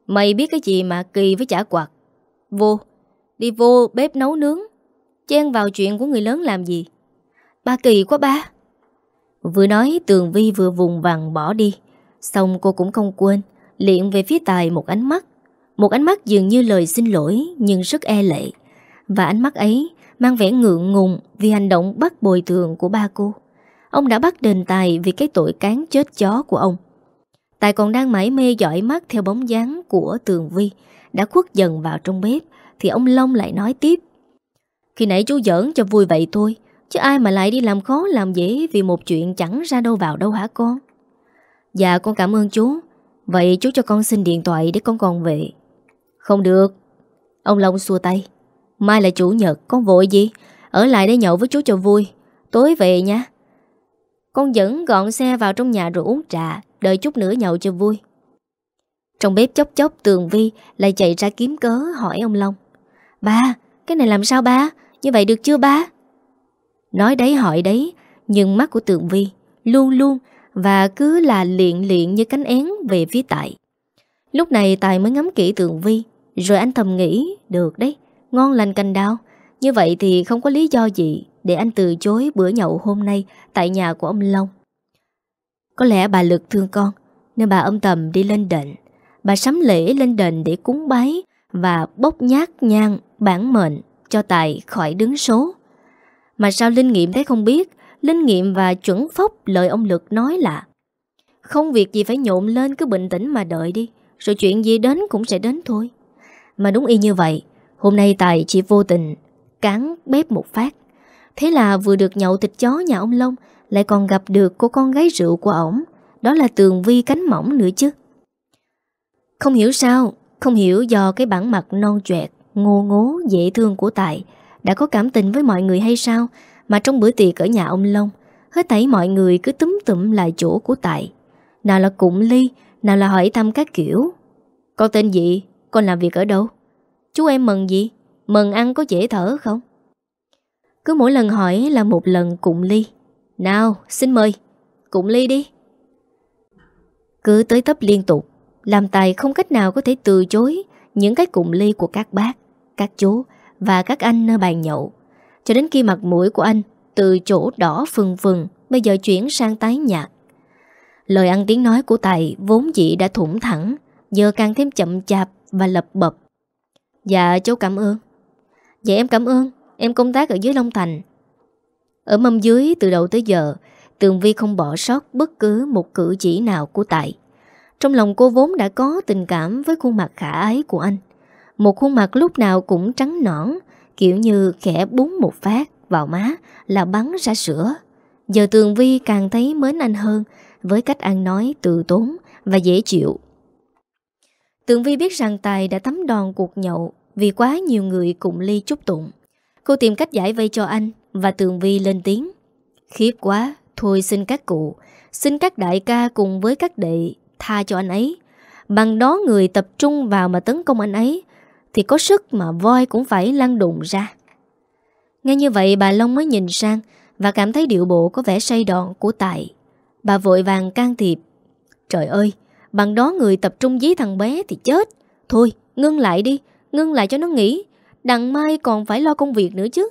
Mày biết cái gì mà kỳ với trả quạt? Vô Đi vô bếp nấu nướng Chen vào chuyện của người lớn làm gì? Ba kỳ quá ba. Vừa nói Tường Vi vừa vùng vằng bỏ đi. Xong cô cũng không quên Liện về phía Tài một ánh mắt. Một ánh mắt dường như lời xin lỗi, Nhưng rất e lệ. Và ánh mắt ấy mang vẻ ngượng ngùng Vì hành động bắt bồi thường của ba cô. Ông đã bắt đền Tài Vì cái tội cán chết chó của ông. Tài còn đang mãi mê dõi mắt Theo bóng dáng của Tường Vi, Đã khuất dần vào trong bếp, Thì ông Long lại nói tiếp. Khi nãy chú giỡn cho vui vậy thôi, Chứ ai mà lại đi làm khó làm dễ Vì một chuyện chẳng ra đâu vào đâu hả con? Dạ con cảm ơn chú. Vậy chú cho con xin điện thoại Để con còn về. Không được. Ông Long xua tay. Mai là chủ nhật con vội gì? Ở lại đây nhậu với chú cho vui. Tối về nha. Con dẫn gọn xe vào trong nhà rồi uống trà Đợi chút nữa nhậu cho vui. Trong bếp chốc chốc tường vi Lại chạy ra kiếm cớ hỏi ông Long. Ba, cái này làm sao ba? Như vậy được chưa ba? Nói đấy hỏi đấy Nhưng mắt của tường vi Luôn luôn và cứ là liện liện như cánh én về phía Tài. Lúc này Tài mới ngắm kỹ tường vi Rồi anh thầm nghĩ Được đấy, ngon lành canh đao Như vậy thì không có lý do gì Để anh từ chối bữa nhậu hôm nay Tại nhà của ông Long. Có lẽ bà Lực thương con Nên bà âm tầm đi lên đền. Bà sắm lễ lên đền để cúng bái Và bốc nhát nhang bản mệnh Cho Tài khỏi đứng số. Mà sao Linh nghiệm thế không biết? Linh nghiệm và chuẩn phốc lời ông Lực nói là, Không việc gì phải nhộn lên, cứ bình tĩnh mà đợi đi, Rồi chuyện gì đến cũng sẽ đến thôi. Mà đúng y như vậy, Hôm nay Tài chỉ vô tình, Cán bếp một phát. Thế là vừa được nhậu thịt chó nhà ông Long, Lại còn gặp được cô con gái rượu của ổng, Đó là Tường Vi cánh mỏng nữa chứ. Không hiểu sao, Không hiểu do cái bản mặt non choẹt Ngô ngố, dễ thương của Tài Đã có cảm tình với mọi người hay sao mà trong bữa tiệc ở nhà ông Long, Hết thấy mọi người cứ túm tụm lại chỗ của Tài Nào là cụm ly, Nào là hỏi thăm các kiểu Con tên gì? Con làm việc ở đâu? Chú em mừng gì? Mừng ăn có dễ thở không? Cứ mỗi lần hỏi là một lần cụm ly Nào, xin mời Cụm ly đi Cứ tới tấp liên tục, Làm Tài không cách nào có thể từ chối Những cái cụm ly của các bác, Các chú Và các anh nơi bàn nhậu cho đến khi mặt mũi của anh Từ chỗ đỏ phừng phừng Bây giờ chuyển sang tái nhạt. Lời ăn tiếng nói của Tài Vốn dĩ đã thủng thẳng, Giờ càng thêm chậm chạp và lập bập. Dạ cháu cảm ơn. Dạ em cảm ơn. Em công tác ở dưới Long Thành. Ở mâm dưới từ đầu tới giờ, Tường Vi không bỏ sót bất cứ một cử chỉ nào của Tài. Trong lòng cô vốn đã có tình cảm với khuôn mặt khả ái của anh. Một khuôn mặt lúc nào cũng trắng nõn Kiểu như khẽ búng một phát vào má là bắn ra sữa. Giờ Tường Vi càng thấy mến anh hơn với cách ăn nói từ tốn và dễ chịu. Tường Vi biết rằng Tài đã tắm đòn cuộc nhậu vì quá nhiều người cùng ly chúc tụng. Cô tìm cách giải vây cho anh và Tường Vi lên tiếng. Khiếp quá, thôi xin các cụ, xin các đại ca cùng với các đệ tha cho anh ấy. Bằng đó người tập trung vào mà tấn công anh ấy thì có sức mà voi cũng phải lăn đụng ra. Nghe như vậy, bà Long mới nhìn sang Và cảm thấy điệu bộ có vẻ say đòn của Tài. Bà vội vàng can thiệp, Trời ơi, Bằng đó người tập trung dí thằng bé thì chết. Thôi, ngưng lại đi, Ngưng lại cho nó nghỉ, Đằng mai còn phải lo công việc nữa chứ.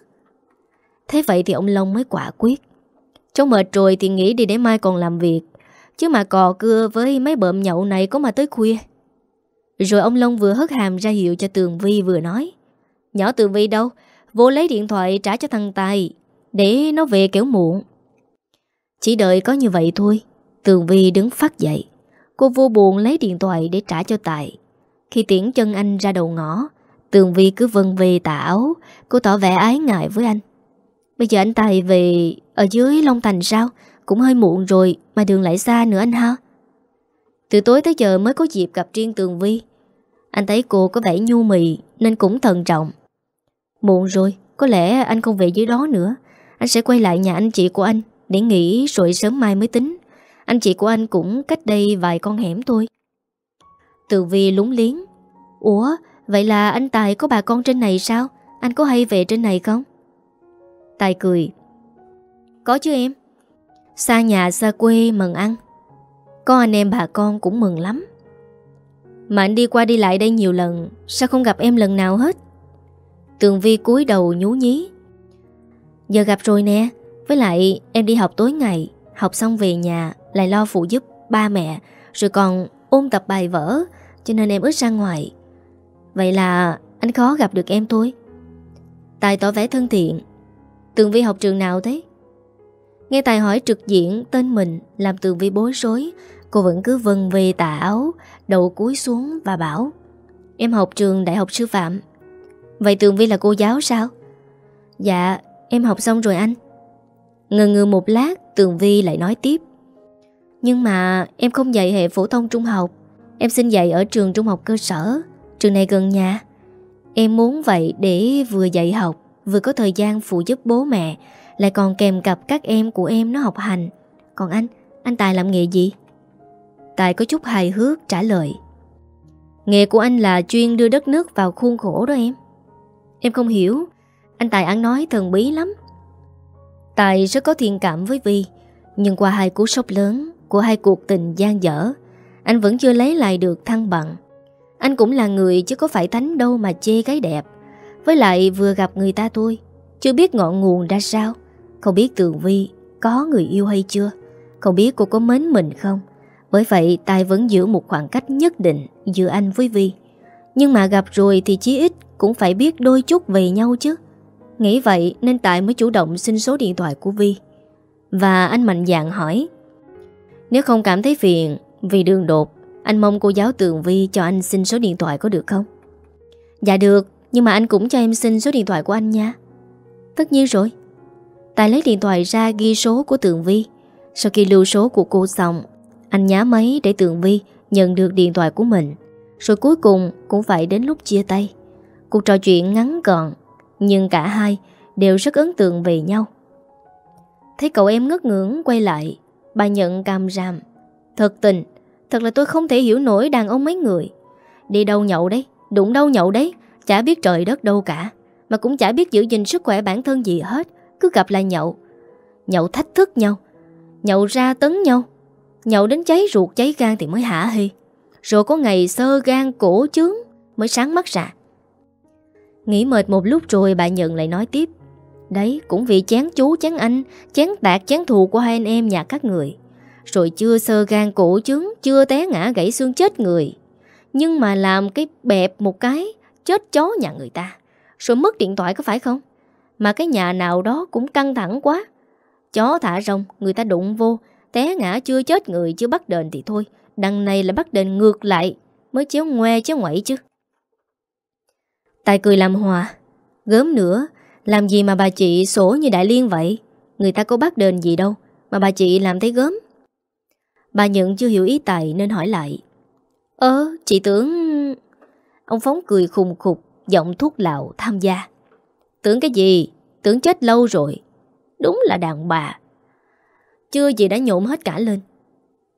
Thế vậy thì ông Long mới quả quyết, Cháu mệt rồi thì nghỉ đi để mai còn làm việc. Chứ mà cò cưa với mấy bợm nhậu này có mà tới khuya. Rồi ông Long vừa hất hàm ra hiệu cho Tường Vi vừa nói. Nhỏ Tường Vi đâu? Vô lấy điện thoại trả cho thằng Tài, Để nó về kéo muộn. Chỉ đợi có như vậy thôi, Tường Vi đứng phát dậy. Cô vô buồn lấy điện thoại để trả cho Tài. Khi tiễn chân anh ra đầu ngõ, Tường Vi cứ vân về tà áo. Cô tỏ vẻ ái ngại với anh. Bây giờ anh Tài về Ở dưới Long Thành sao? Cũng hơi muộn rồi, mà đường lại xa nữa anh ha? Từ tối tới giờ mới có dịp gặp riêng Tường Vi. Anh thấy cô có vẻ nhu mì, Nên cũng thận trọng. Muộn rồi, Có lẽ anh không về dưới đó nữa. Anh sẽ quay lại nhà anh chị của anh, Để nghỉ rồi sớm mai mới tính. Anh chị của anh cũng cách đây vài con hẻm thôi. Từ Vi lúng liếng. Ủa, Vậy là anh Tài có bà con trên này sao? Anh có hay về trên này không? Tài cười. Có chứ em. Xa nhà xa quê mừng ăn. Có anh em bà con cũng mừng lắm. Mà anh đi qua đi lại đây nhiều lần, Sao không gặp em lần nào hết? Tường Vi cúi đầu nhú nhí. Giờ gặp rồi nè, Với lại em đi học tối ngày, Học xong về nhà Lại lo phụ giúp ba mẹ, Rồi còn ôn tập bài vở, Cho nên em ít ra ngoài. Vậy là anh khó gặp được em thôi. Tài tỏ vẻ thân thiện. Tường Vi học trường nào thế? Nghe Tài hỏi trực diện tên mình, Làm Tường Vi bối rối Cô vẫn cứ vân về tà áo Đầu cúi xuống và bảo Em học trường Đại học Sư Phạm. Vậy Tường Vi là cô giáo sao? Dạ em học xong rồi anh. Ngờ ngừ một lát Tường Vi lại nói tiếp Nhưng mà em không dạy hệ phổ thông trung học. Em xin dạy ở trường trung học cơ sở. Trường này gần nhà. Em muốn vậy để vừa dạy học Vừa có thời gian phụ giúp bố mẹ Lại còn kèm cặp các em của em nó học hành. Còn anh, anh Tài làm nghề gì? Tài có chút hài hước trả lời. Nghề của anh là chuyên đưa đất nước vào khuôn khổ đó em. Em không hiểu, Anh Tài ăn nói thần bí lắm. Tài rất có thiện cảm với Vi, Nhưng qua hai cú sốc lớn Của hai cuộc tình gian dở, Anh vẫn chưa lấy lại được thăng bằng. Anh cũng là người chứ có phải thánh đâu mà chê cái đẹp. Với lại vừa gặp người ta thôi, Chưa biết ngọn nguồn ra sao. Không biết Tường Vi có người yêu hay chưa, Không biết cô có mến mình không. Bởi vậy, Tài vẫn giữ một khoảng cách nhất định Giữa anh với Vi. Nhưng mà gặp rồi thì chí ít Cũng phải biết đôi chút về nhau chứ. Nghĩ vậy nên Tài mới chủ động xin số điện thoại của Vi. Và anh mạnh dạn hỏi, Nếu không cảm thấy phiền Vì đường đột, Anh mong cô giáo Tường Vi cho anh xin số điện thoại có được không? Dạ được, Nhưng mà anh cũng cho em xin số điện thoại của anh nha. Tất nhiên rồi. Tài lấy điện thoại ra ghi số của Tường Vi. Sau khi lưu số của cô xong anh nhá máy để Tường Vi nhận được điện thoại của mình. Rồi cuối cùng cũng phải đến lúc chia tay. Cuộc trò chuyện ngắn gọn Nhưng cả hai đều rất ấn tượng về nhau. Thấy cậu em ngất ngưỡng quay lại Bà nhận cam ràm, Thật tình Thật là tôi không thể hiểu nổi đàn ông mấy người. Đi đâu nhậu đấy Đụng đâu nhậu đấy Chả biết trời đất đâu cả Mà cũng chả biết giữ gìn sức khỏe bản thân gì hết Cứ gặp là nhậu. Nhậu thách thức nhau Nhậu ra tấn nhau. Nhậu đến cháy ruột cháy gan thì mới hả hê Rồi có ngày sơ gan cổ chướng Mới sáng mắt ra. Nghĩ mệt một lúc rồi bà Nhận lại nói tiếp. Đấy, cũng vì chán chú chán anh Chán tạc chán thù của hai anh em nhà các người. Rồi chưa sơ gan cổ chướng, Chưa té ngã gãy xương chết người. Nhưng mà làm cái bẹp một cái, Chết chó nhà người ta. Rồi mất điện thoại có phải không? Mà cái nhà nào đó cũng căng thẳng quá. Chó thả rông Người ta đụng vô Té ngã chưa chết người chưa bắt đền thì thôi, Đằng này là bắt đền ngược lại, Mới chéo ngoe chéo ngoậy chứ. Tài cười làm hòa, Gớm nữa, Làm gì mà bà chị sổ như đại liên vậy? Người ta có bắt đền gì đâu, Mà bà chị làm thấy gớm. Bà nhận chưa hiểu ý Tài nên hỏi lại. Ơ, chị tưởng Ông Phóng cười khùng khục, Giọng thuốc lạo tham gia. Tưởng cái gì? Tưởng chết lâu rồi. Đúng là đàn bà. Chưa gì đã nhộn hết cả lên.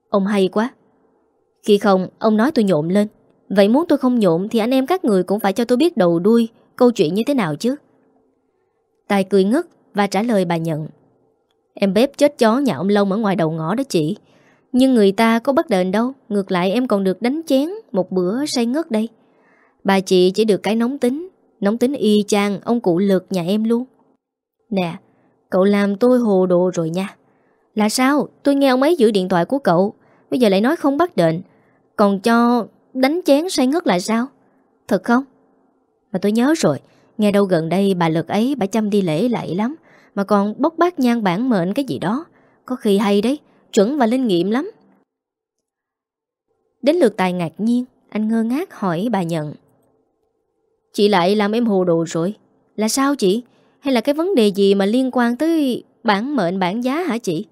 Ông hay quá. Khi không, ông nói tôi nhộn lên. Vậy muốn tôi không nhộn Thì anh em các người cũng phải cho tôi biết đầu đuôi Câu chuyện như thế nào chứ. Tài cười ngất và trả lời bà nhận. Em bếp chết chó nhà ông Long ở ngoài đầu ngõ đó chị. Nhưng người ta có bất đền đâu. Ngược lại em còn được đánh chén Một bữa say ngất đây. Bà chị chỉ được cái nóng tính. Nóng tính y chang ông cụ lực nhà em luôn. Nè, Cậu làm tôi hồ đồ rồi nha. Là sao? Tôi nghe ông ấy giữ điện thoại của cậu. Bây giờ lại nói không bắt đền. Còn cho đánh chén say ngất lại sao? Thật không? Mà tôi nhớ rồi. Nghe đâu gần đây bà lực ấy, bà chăm đi lễ lạy lắm. Mà còn bốc bát nhan bản mệnh cái gì đó. Có khi hay đấy. Chuẩn và linh nghiệm lắm. Đến lượt tài ngạc nhiên, Anh ngơ ngác hỏi bà nhận. Chị lại làm em hồ đồ rồi. Là sao chị? Hay là cái vấn đề gì mà liên quan tới Bản mệnh, bản giá hả chị?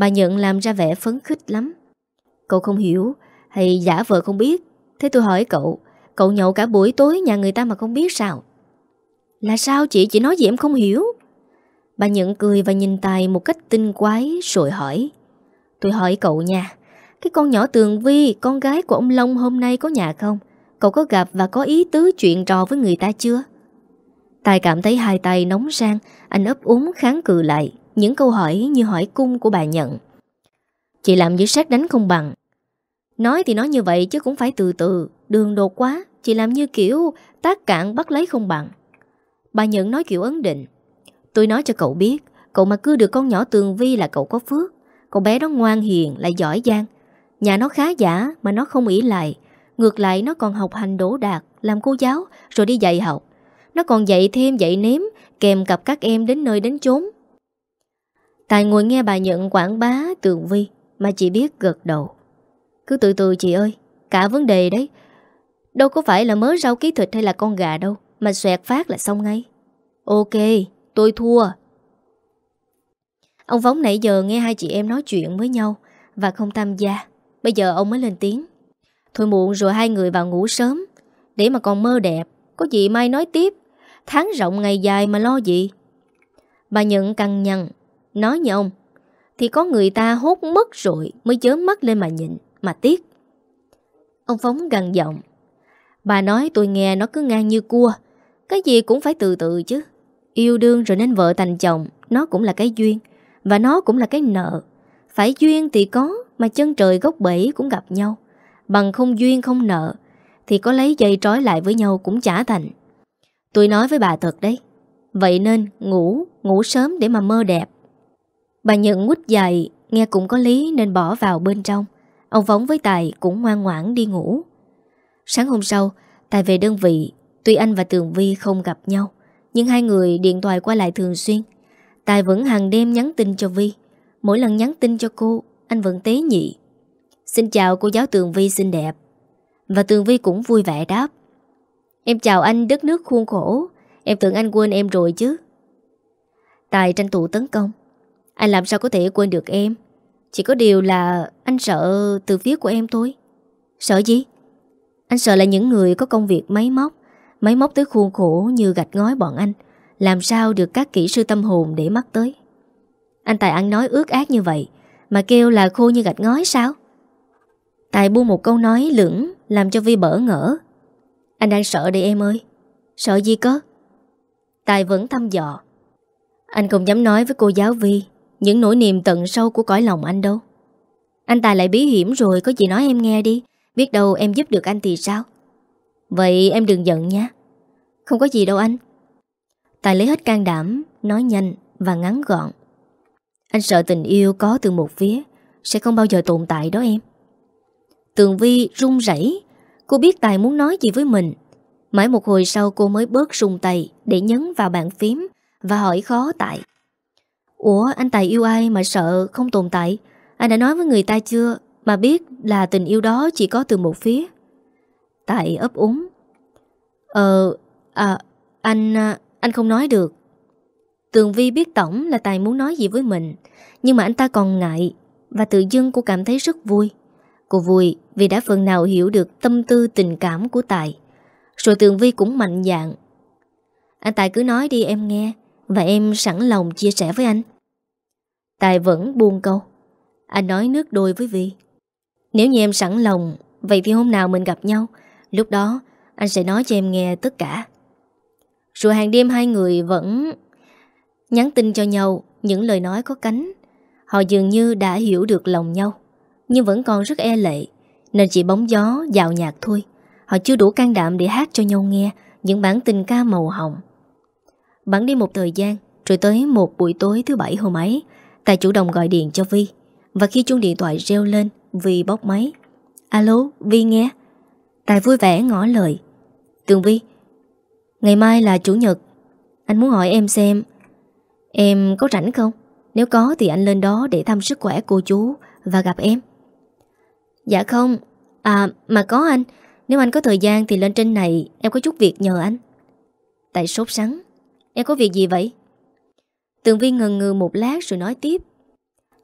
Bà nhận làm ra vẻ phấn khích lắm. Cậu không hiểu, Hay giả vờ không biết. Thế tôi hỏi cậu Cậu nhậu cả buổi tối nhà người ta mà không biết sao? Là sao chị? Chị nói gì em không hiểu. Bà nhận cười và nhìn Tài một cách tinh quái, Rồi hỏi. Tôi hỏi cậu nha, Cái con nhỏ Tường Vi, Con gái của ông Long hôm nay có nhà không? Cậu có gặp và có ý tứ chuyện trò với người ta chưa? Tài cảm thấy hai tay nóng sang Anh ấp úng kháng cự lại. Những câu hỏi như hỏi cung của bà nhận. Chị làm như sát đánh không bằng. Nói thì nói như vậy chứ cũng phải từ từ, Đường đột quá, Chị làm như kiểu tác cạn bắt lấy không bằng. Bà nhận nói kiểu ấn định. Tôi nói cho cậu biết, Cậu mà cứ được con nhỏ Tường Vi là cậu có phước. Cậu bé đó ngoan hiền, lại giỏi giang. Nhà nó khá giả mà nó không ý lại. Ngược lại nó còn học hành đổ đạt, Làm cô giáo, rồi đi dạy học. Nó còn dạy thêm, dạy nếm, Kèm cặp các em đến nơi đến chốn. Tài ngồi nghe bà nhận quảng bá Tường Vi Mà chỉ biết gật đầu. Cứ từ từ chị ơi, Cả vấn đề đấy. Đâu có phải là mớ rau ký thịt hay là con gà đâu, Mà xoẹt phát là xong ngay. Ok, tôi thua. Ông Phóng nãy giờ nghe hai chị em nói chuyện với nhau Và không tham gia. Bây giờ ông mới lên tiếng. Thôi muộn rồi, hai người vào ngủ sớm. Để mà còn mơ đẹp, Có gì mai nói tiếp. Tháng rộng ngày dài mà lo gì? Bà nhận căng nhằn. Nói như ông, Thì có người ta hốt mất rồi Mới chớm mắt lên mà nhịn, Mà tiếc. Ông Phóng gằn giọng, Bà nói tôi nghe nó cứ ngang như cua, Cái gì cũng phải từ từ chứ. Yêu đương rồi nên vợ thành chồng, Nó cũng là cái duyên, Và nó cũng là cái nợ. Phải duyên thì có, Mà chân trời gốc bể cũng gặp nhau. Bằng không duyên không nợ, Thì có lấy dây trói lại với nhau cũng chả thành. Tôi nói với bà thật đấy, Vậy nên ngủ Ngủ sớm để mà mơ đẹp. Bà nhận ngút dài, Nghe cũng có lý nên bỏ vào bên trong. Ông Phóng với Tài cũng ngoan ngoãn đi ngủ. Sáng hôm sau, Tài về đơn vị. Tuy anh và Tường Vi không gặp nhau, Nhưng hai người điện thoại qua lại thường xuyên. Tài vẫn hàng đêm nhắn tin cho Vi. Mỗi lần nhắn tin cho cô, Anh vẫn tế nhị. Xin chào, cô giáo Tường Vi xinh đẹp. Và Tường Vi cũng vui vẻ đáp. Em chào anh, đất nước khuôn khổ. Em tưởng anh quên em rồi chứ. Tài tranh thủ tấn công. Anh làm sao có thể quên được em? Chỉ có điều là anh sợ từ phía của em thôi. Sợ gì? Anh sợ là những người có công việc máy móc Máy móc tới khuôn khổ như gạch ngói bọn anh, Làm sao được các kỹ sư tâm hồn để mắt tới. Anh Tài ăn nói ước ác như vậy, Mà kêu là khô như gạch ngói sao? Tài buông một câu nói lưỡng Làm cho Vi bỡ ngỡ. Anh đang sợ đây em ơi. Sợ gì cơ? Tài vẫn thăm dò. Anh không dám nói với cô giáo Vi. Những nỗi niềm tận sâu của cõi lòng anh đâu? Anh Tài lại bí hiểm rồi, Có gì nói em nghe đi. Biết đâu em giúp được anh thì sao? Vậy em đừng giận nhé. Không có gì đâu anh. Tài lấy hết can đảm, Nói nhanh và ngắn gọn. Anh sợ tình yêu có từ một phía, Sẽ không bao giờ tồn tại đó em. Tường Vi run rẩy. Cô biết Tài muốn nói gì với mình. Mãi một hồi sau cô mới bớt rung tay Để nhấn vào bàn phím Và hỏi khó Tài Ủa anh Tài yêu ai mà sợ không tồn tại? Anh đã nói với người ta chưa? Mà biết là tình yêu đó chỉ có từ một phía. Tài ấp úng. Ờ À anh à, Anh không nói được. Tường Vi biết tổng là Tài muốn nói gì với mình Nhưng mà anh ta còn ngại Và tự dưng cô cảm thấy rất vui. Cô vui vì đã phần nào hiểu được tâm tư tình cảm của Tài. Rồi Tường Vi cũng mạnh dạn, Anh Tài cứ nói đi em nghe. Và em sẵn lòng chia sẻ với anh. Tài vẫn buông câu. Anh nói nước đôi với Vi Nếu như em sẵn lòng, Vậy thì hôm nào mình gặp nhau, Lúc đó anh sẽ nói cho em nghe tất cả. Rồi hàng đêm hai người vẫn Nhắn tin cho nhau, Những lời nói có cánh. Họ dường như đã hiểu được lòng nhau, Nhưng vẫn còn rất e lệ, Nên chỉ bóng gió dạo nhạc thôi. Họ chưa đủ can đảm để hát cho nhau nghe Những bản tình ca màu hồng. Bắn đi một thời gian, Rồi tới một buổi tối thứ bảy hôm ấy Tài chủ động gọi điện cho Vi. Và khi chuông điện thoại reo lên, Vi bóc máy. Alo, Vi nghe. Tài vui vẻ ngỏ lời. Tường Vi, Ngày mai là chủ nhật. Anh muốn hỏi em xem, Em có rảnh không? Nếu có thì anh lên đó để thăm sức khỏe cô chú Và gặp em. Dạ không. À mà có anh. Nếu anh có thời gian thì lên trên này, Em có chút việc nhờ anh. Tại sốt sắng. Em có việc gì vậy? Tường Vi ngần ngừ một lát rồi nói tiếp.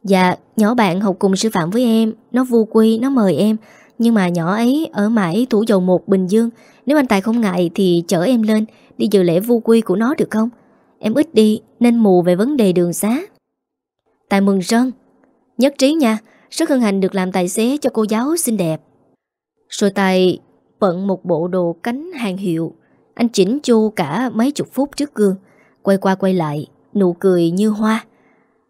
Dạ nhỏ bạn học cùng sư phạm với em, Nó vu quy, nó mời em. Nhưng mà nhỏ ấy ở mãi thủ dầu một Bình Dương. Nếu anh Tài không ngại thì chở em lên, Đi dự lễ vu quy của nó được không? Em ít đi, nên mù về vấn đề đường xá. Tài mừng rơn. Nhất trí nha, Rất hân hạnh được làm tài xế cho cô giáo xinh đẹp. Rồi Tài bận một bộ đồ cánh hàng hiệu. Anh chỉnh chu cả mấy chục phút trước gương. Quay qua quay lại, Nụ cười như hoa.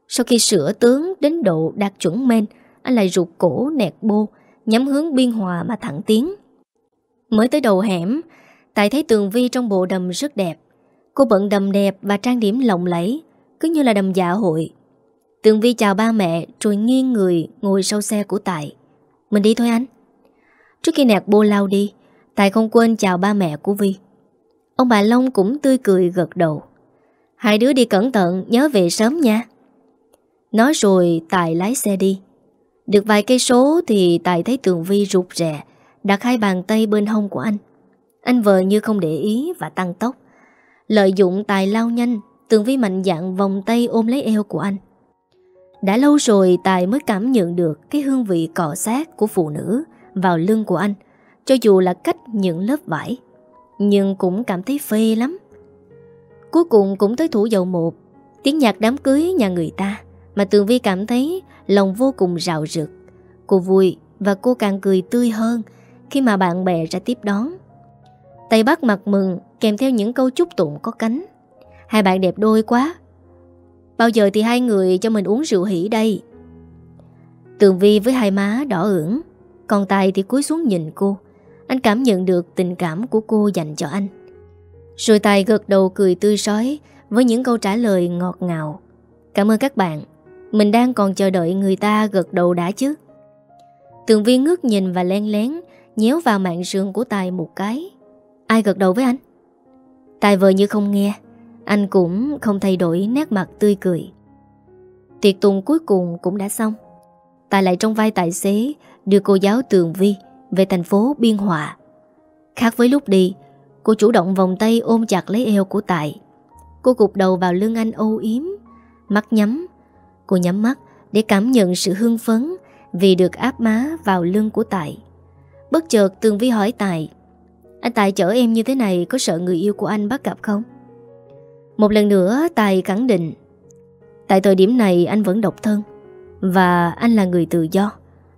Sau khi sửa tướng đến độ đạt chuẩn men, Anh lại rụt cổ nẹt bô, Nhắm hướng biên hòa mà thẳng tiến Mới tới đầu hẻm Tài thấy tường vi trong bộ đầm rất đẹp. Cô bận đầm đẹp và trang điểm lộng lẫy, Cứ như là đầm dạ hội. Tường Vi chào ba mẹ, Rồi nghiêng người ngồi sau xe của Tài Mình đi thôi anh. Trước khi nẹt bô lao đi Tài không quên chào ba mẹ của Vi. Ông bà Long cũng tươi cười gật đầu. Hai đứa đi cẩn thận, Nhớ về sớm nha. Nói rồi, Tài lái xe đi. Được vài cây số thì Tài thấy Tường Vi rụt rè, Đặt hai bàn tay bên hông của anh. Anh vợ như không để ý và tăng tốc. Lợi dụng Tài lao nhanh, Tường Vi mạnh dạn vòng tay ôm lấy eo của anh. Đã lâu rồi Tài mới cảm nhận được Cái hương vị cọ sát của phụ nữ Vào lưng của anh, Cho dù là cách những lớp vải. Nhưng cũng cảm thấy phê lắm. Cuối cùng cũng tới thủ dầu một, Tiếng nhạc đám cưới nhà người ta, Mà Tường Vi cảm thấy Lòng vô cùng rạo rực. Cô vui và cô càng cười tươi hơn Khi mà bạn bè ra tiếp đón. Tay bắt mặt mừng, Kèm theo những câu chúc tụng có cánh. Hai bạn đẹp đôi quá. Bao giờ thì hai người cho mình uống rượu hỉ đây? Tường Vi với hai má đỏ ửng, Còn Tài thì cúi xuống nhìn cô. Anh cảm nhận được tình cảm của cô dành cho anh. Rồi Tài gật đầu cười tươi sói Với những câu trả lời ngọt ngào. Cảm ơn các bạn. Mình đang còn chờ đợi người ta gật đầu đã chứ? Tường Vi ngước nhìn và len lén Nhéo vào mạng sườn của Tài một cái. Ai gật đầu với anh? Tài vợ như không nghe. Anh cũng không thay đổi nét mặt tươi cười. Tiệc tùng cuối cùng cũng đã xong. Tài lại trong vai tài xế Đưa cô giáo Tường Vi. Về thành phố Biên Hòa. Khác với lúc đi, Cô chủ động vòng tay ôm chặt lấy eo của Tài. Cô gục đầu vào lưng anh âu yếm, Mắt nhắm. Cô nhắm mắt để cảm nhận sự hưng phấn Vì được áp má vào lưng của Tài. Bất chợt Tường Vi hỏi Tài, anh Tài chở em như thế này có sợ người yêu của anh bắt gặp không? Một lần nữa Tài khẳng định, Tại thời điểm này anh vẫn độc thân Và anh là người tự do.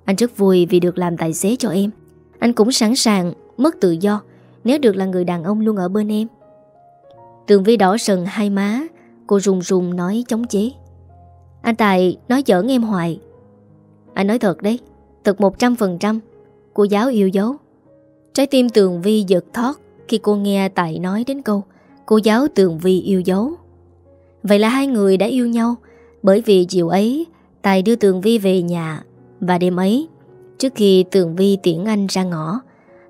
Anh rất vui vì được làm tài xế cho em. Anh cũng sẵn sàng, mất tự do, Nếu được là người đàn ông luôn ở bên em. Tường Vi đỏ sần hai má, Cô rùng rùng nói chống chế. Anh Tài nói giỡn em hoài. Anh nói thật đấy, Thật 100% Cô giáo yêu dấu. Trái tim Tường Vi giật thoát khi cô nghe Tài nói đến câu, cô giáo Tường Vi yêu dấu. Vậy là hai người đã yêu nhau, bởi vì chiều ấy, Tài đưa Tường Vi về nhà, và đêm ấy trước khi Tường Vi tiễn anh ra ngõ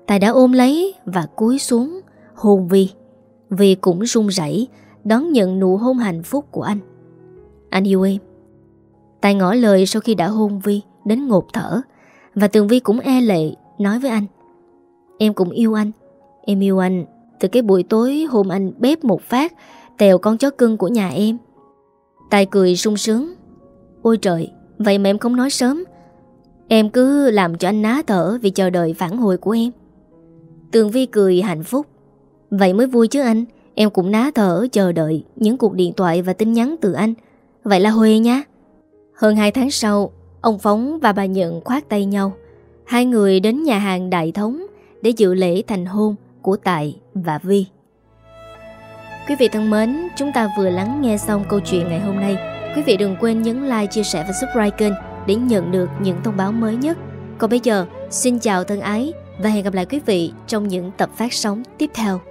Tài đã ôm lấy và cúi xuống, hôn Vi. Vi cũng run rẩy, đón nhận nụ hôn hạnh phúc của anh. Anh yêu em. Tài ngỏ lời sau khi đã hôn Vi đến ngột thở, và Tường Vi cũng e lệ nói với anh Em cũng yêu anh Em yêu anh Từ cái buổi tối hôm anh bếp một phát, Tèo con chó cưng của nhà em Tài cười sung sướng Ôi trời, Vậy mà em không nói sớm Em cứ làm cho anh ná thở Vì chờ đợi phản hồi của em. Tường Vi cười hạnh phúc. Vậy mới vui chứ anh. Em cũng ná thở chờ đợi Những cuộc điện thoại và tin nhắn từ anh. Vậy là Huê nhá Hơn 2 tháng sau Ông Phóng và bà Nhận khoát tay nhau. Hai người đến nhà hàng Đại Thống để dự lễ thành hôn của Tại và Vi. Quý vị thân mến, chúng ta vừa lắng nghe xong câu chuyện ngày hôm nay. Quý vị đừng quên nhấn like, chia sẻ và subscribe kênh để nhận được những thông báo mới nhất. Còn bây giờ, xin chào thân ái và hẹn gặp lại quý vị trong những tập phát sóng tiếp theo.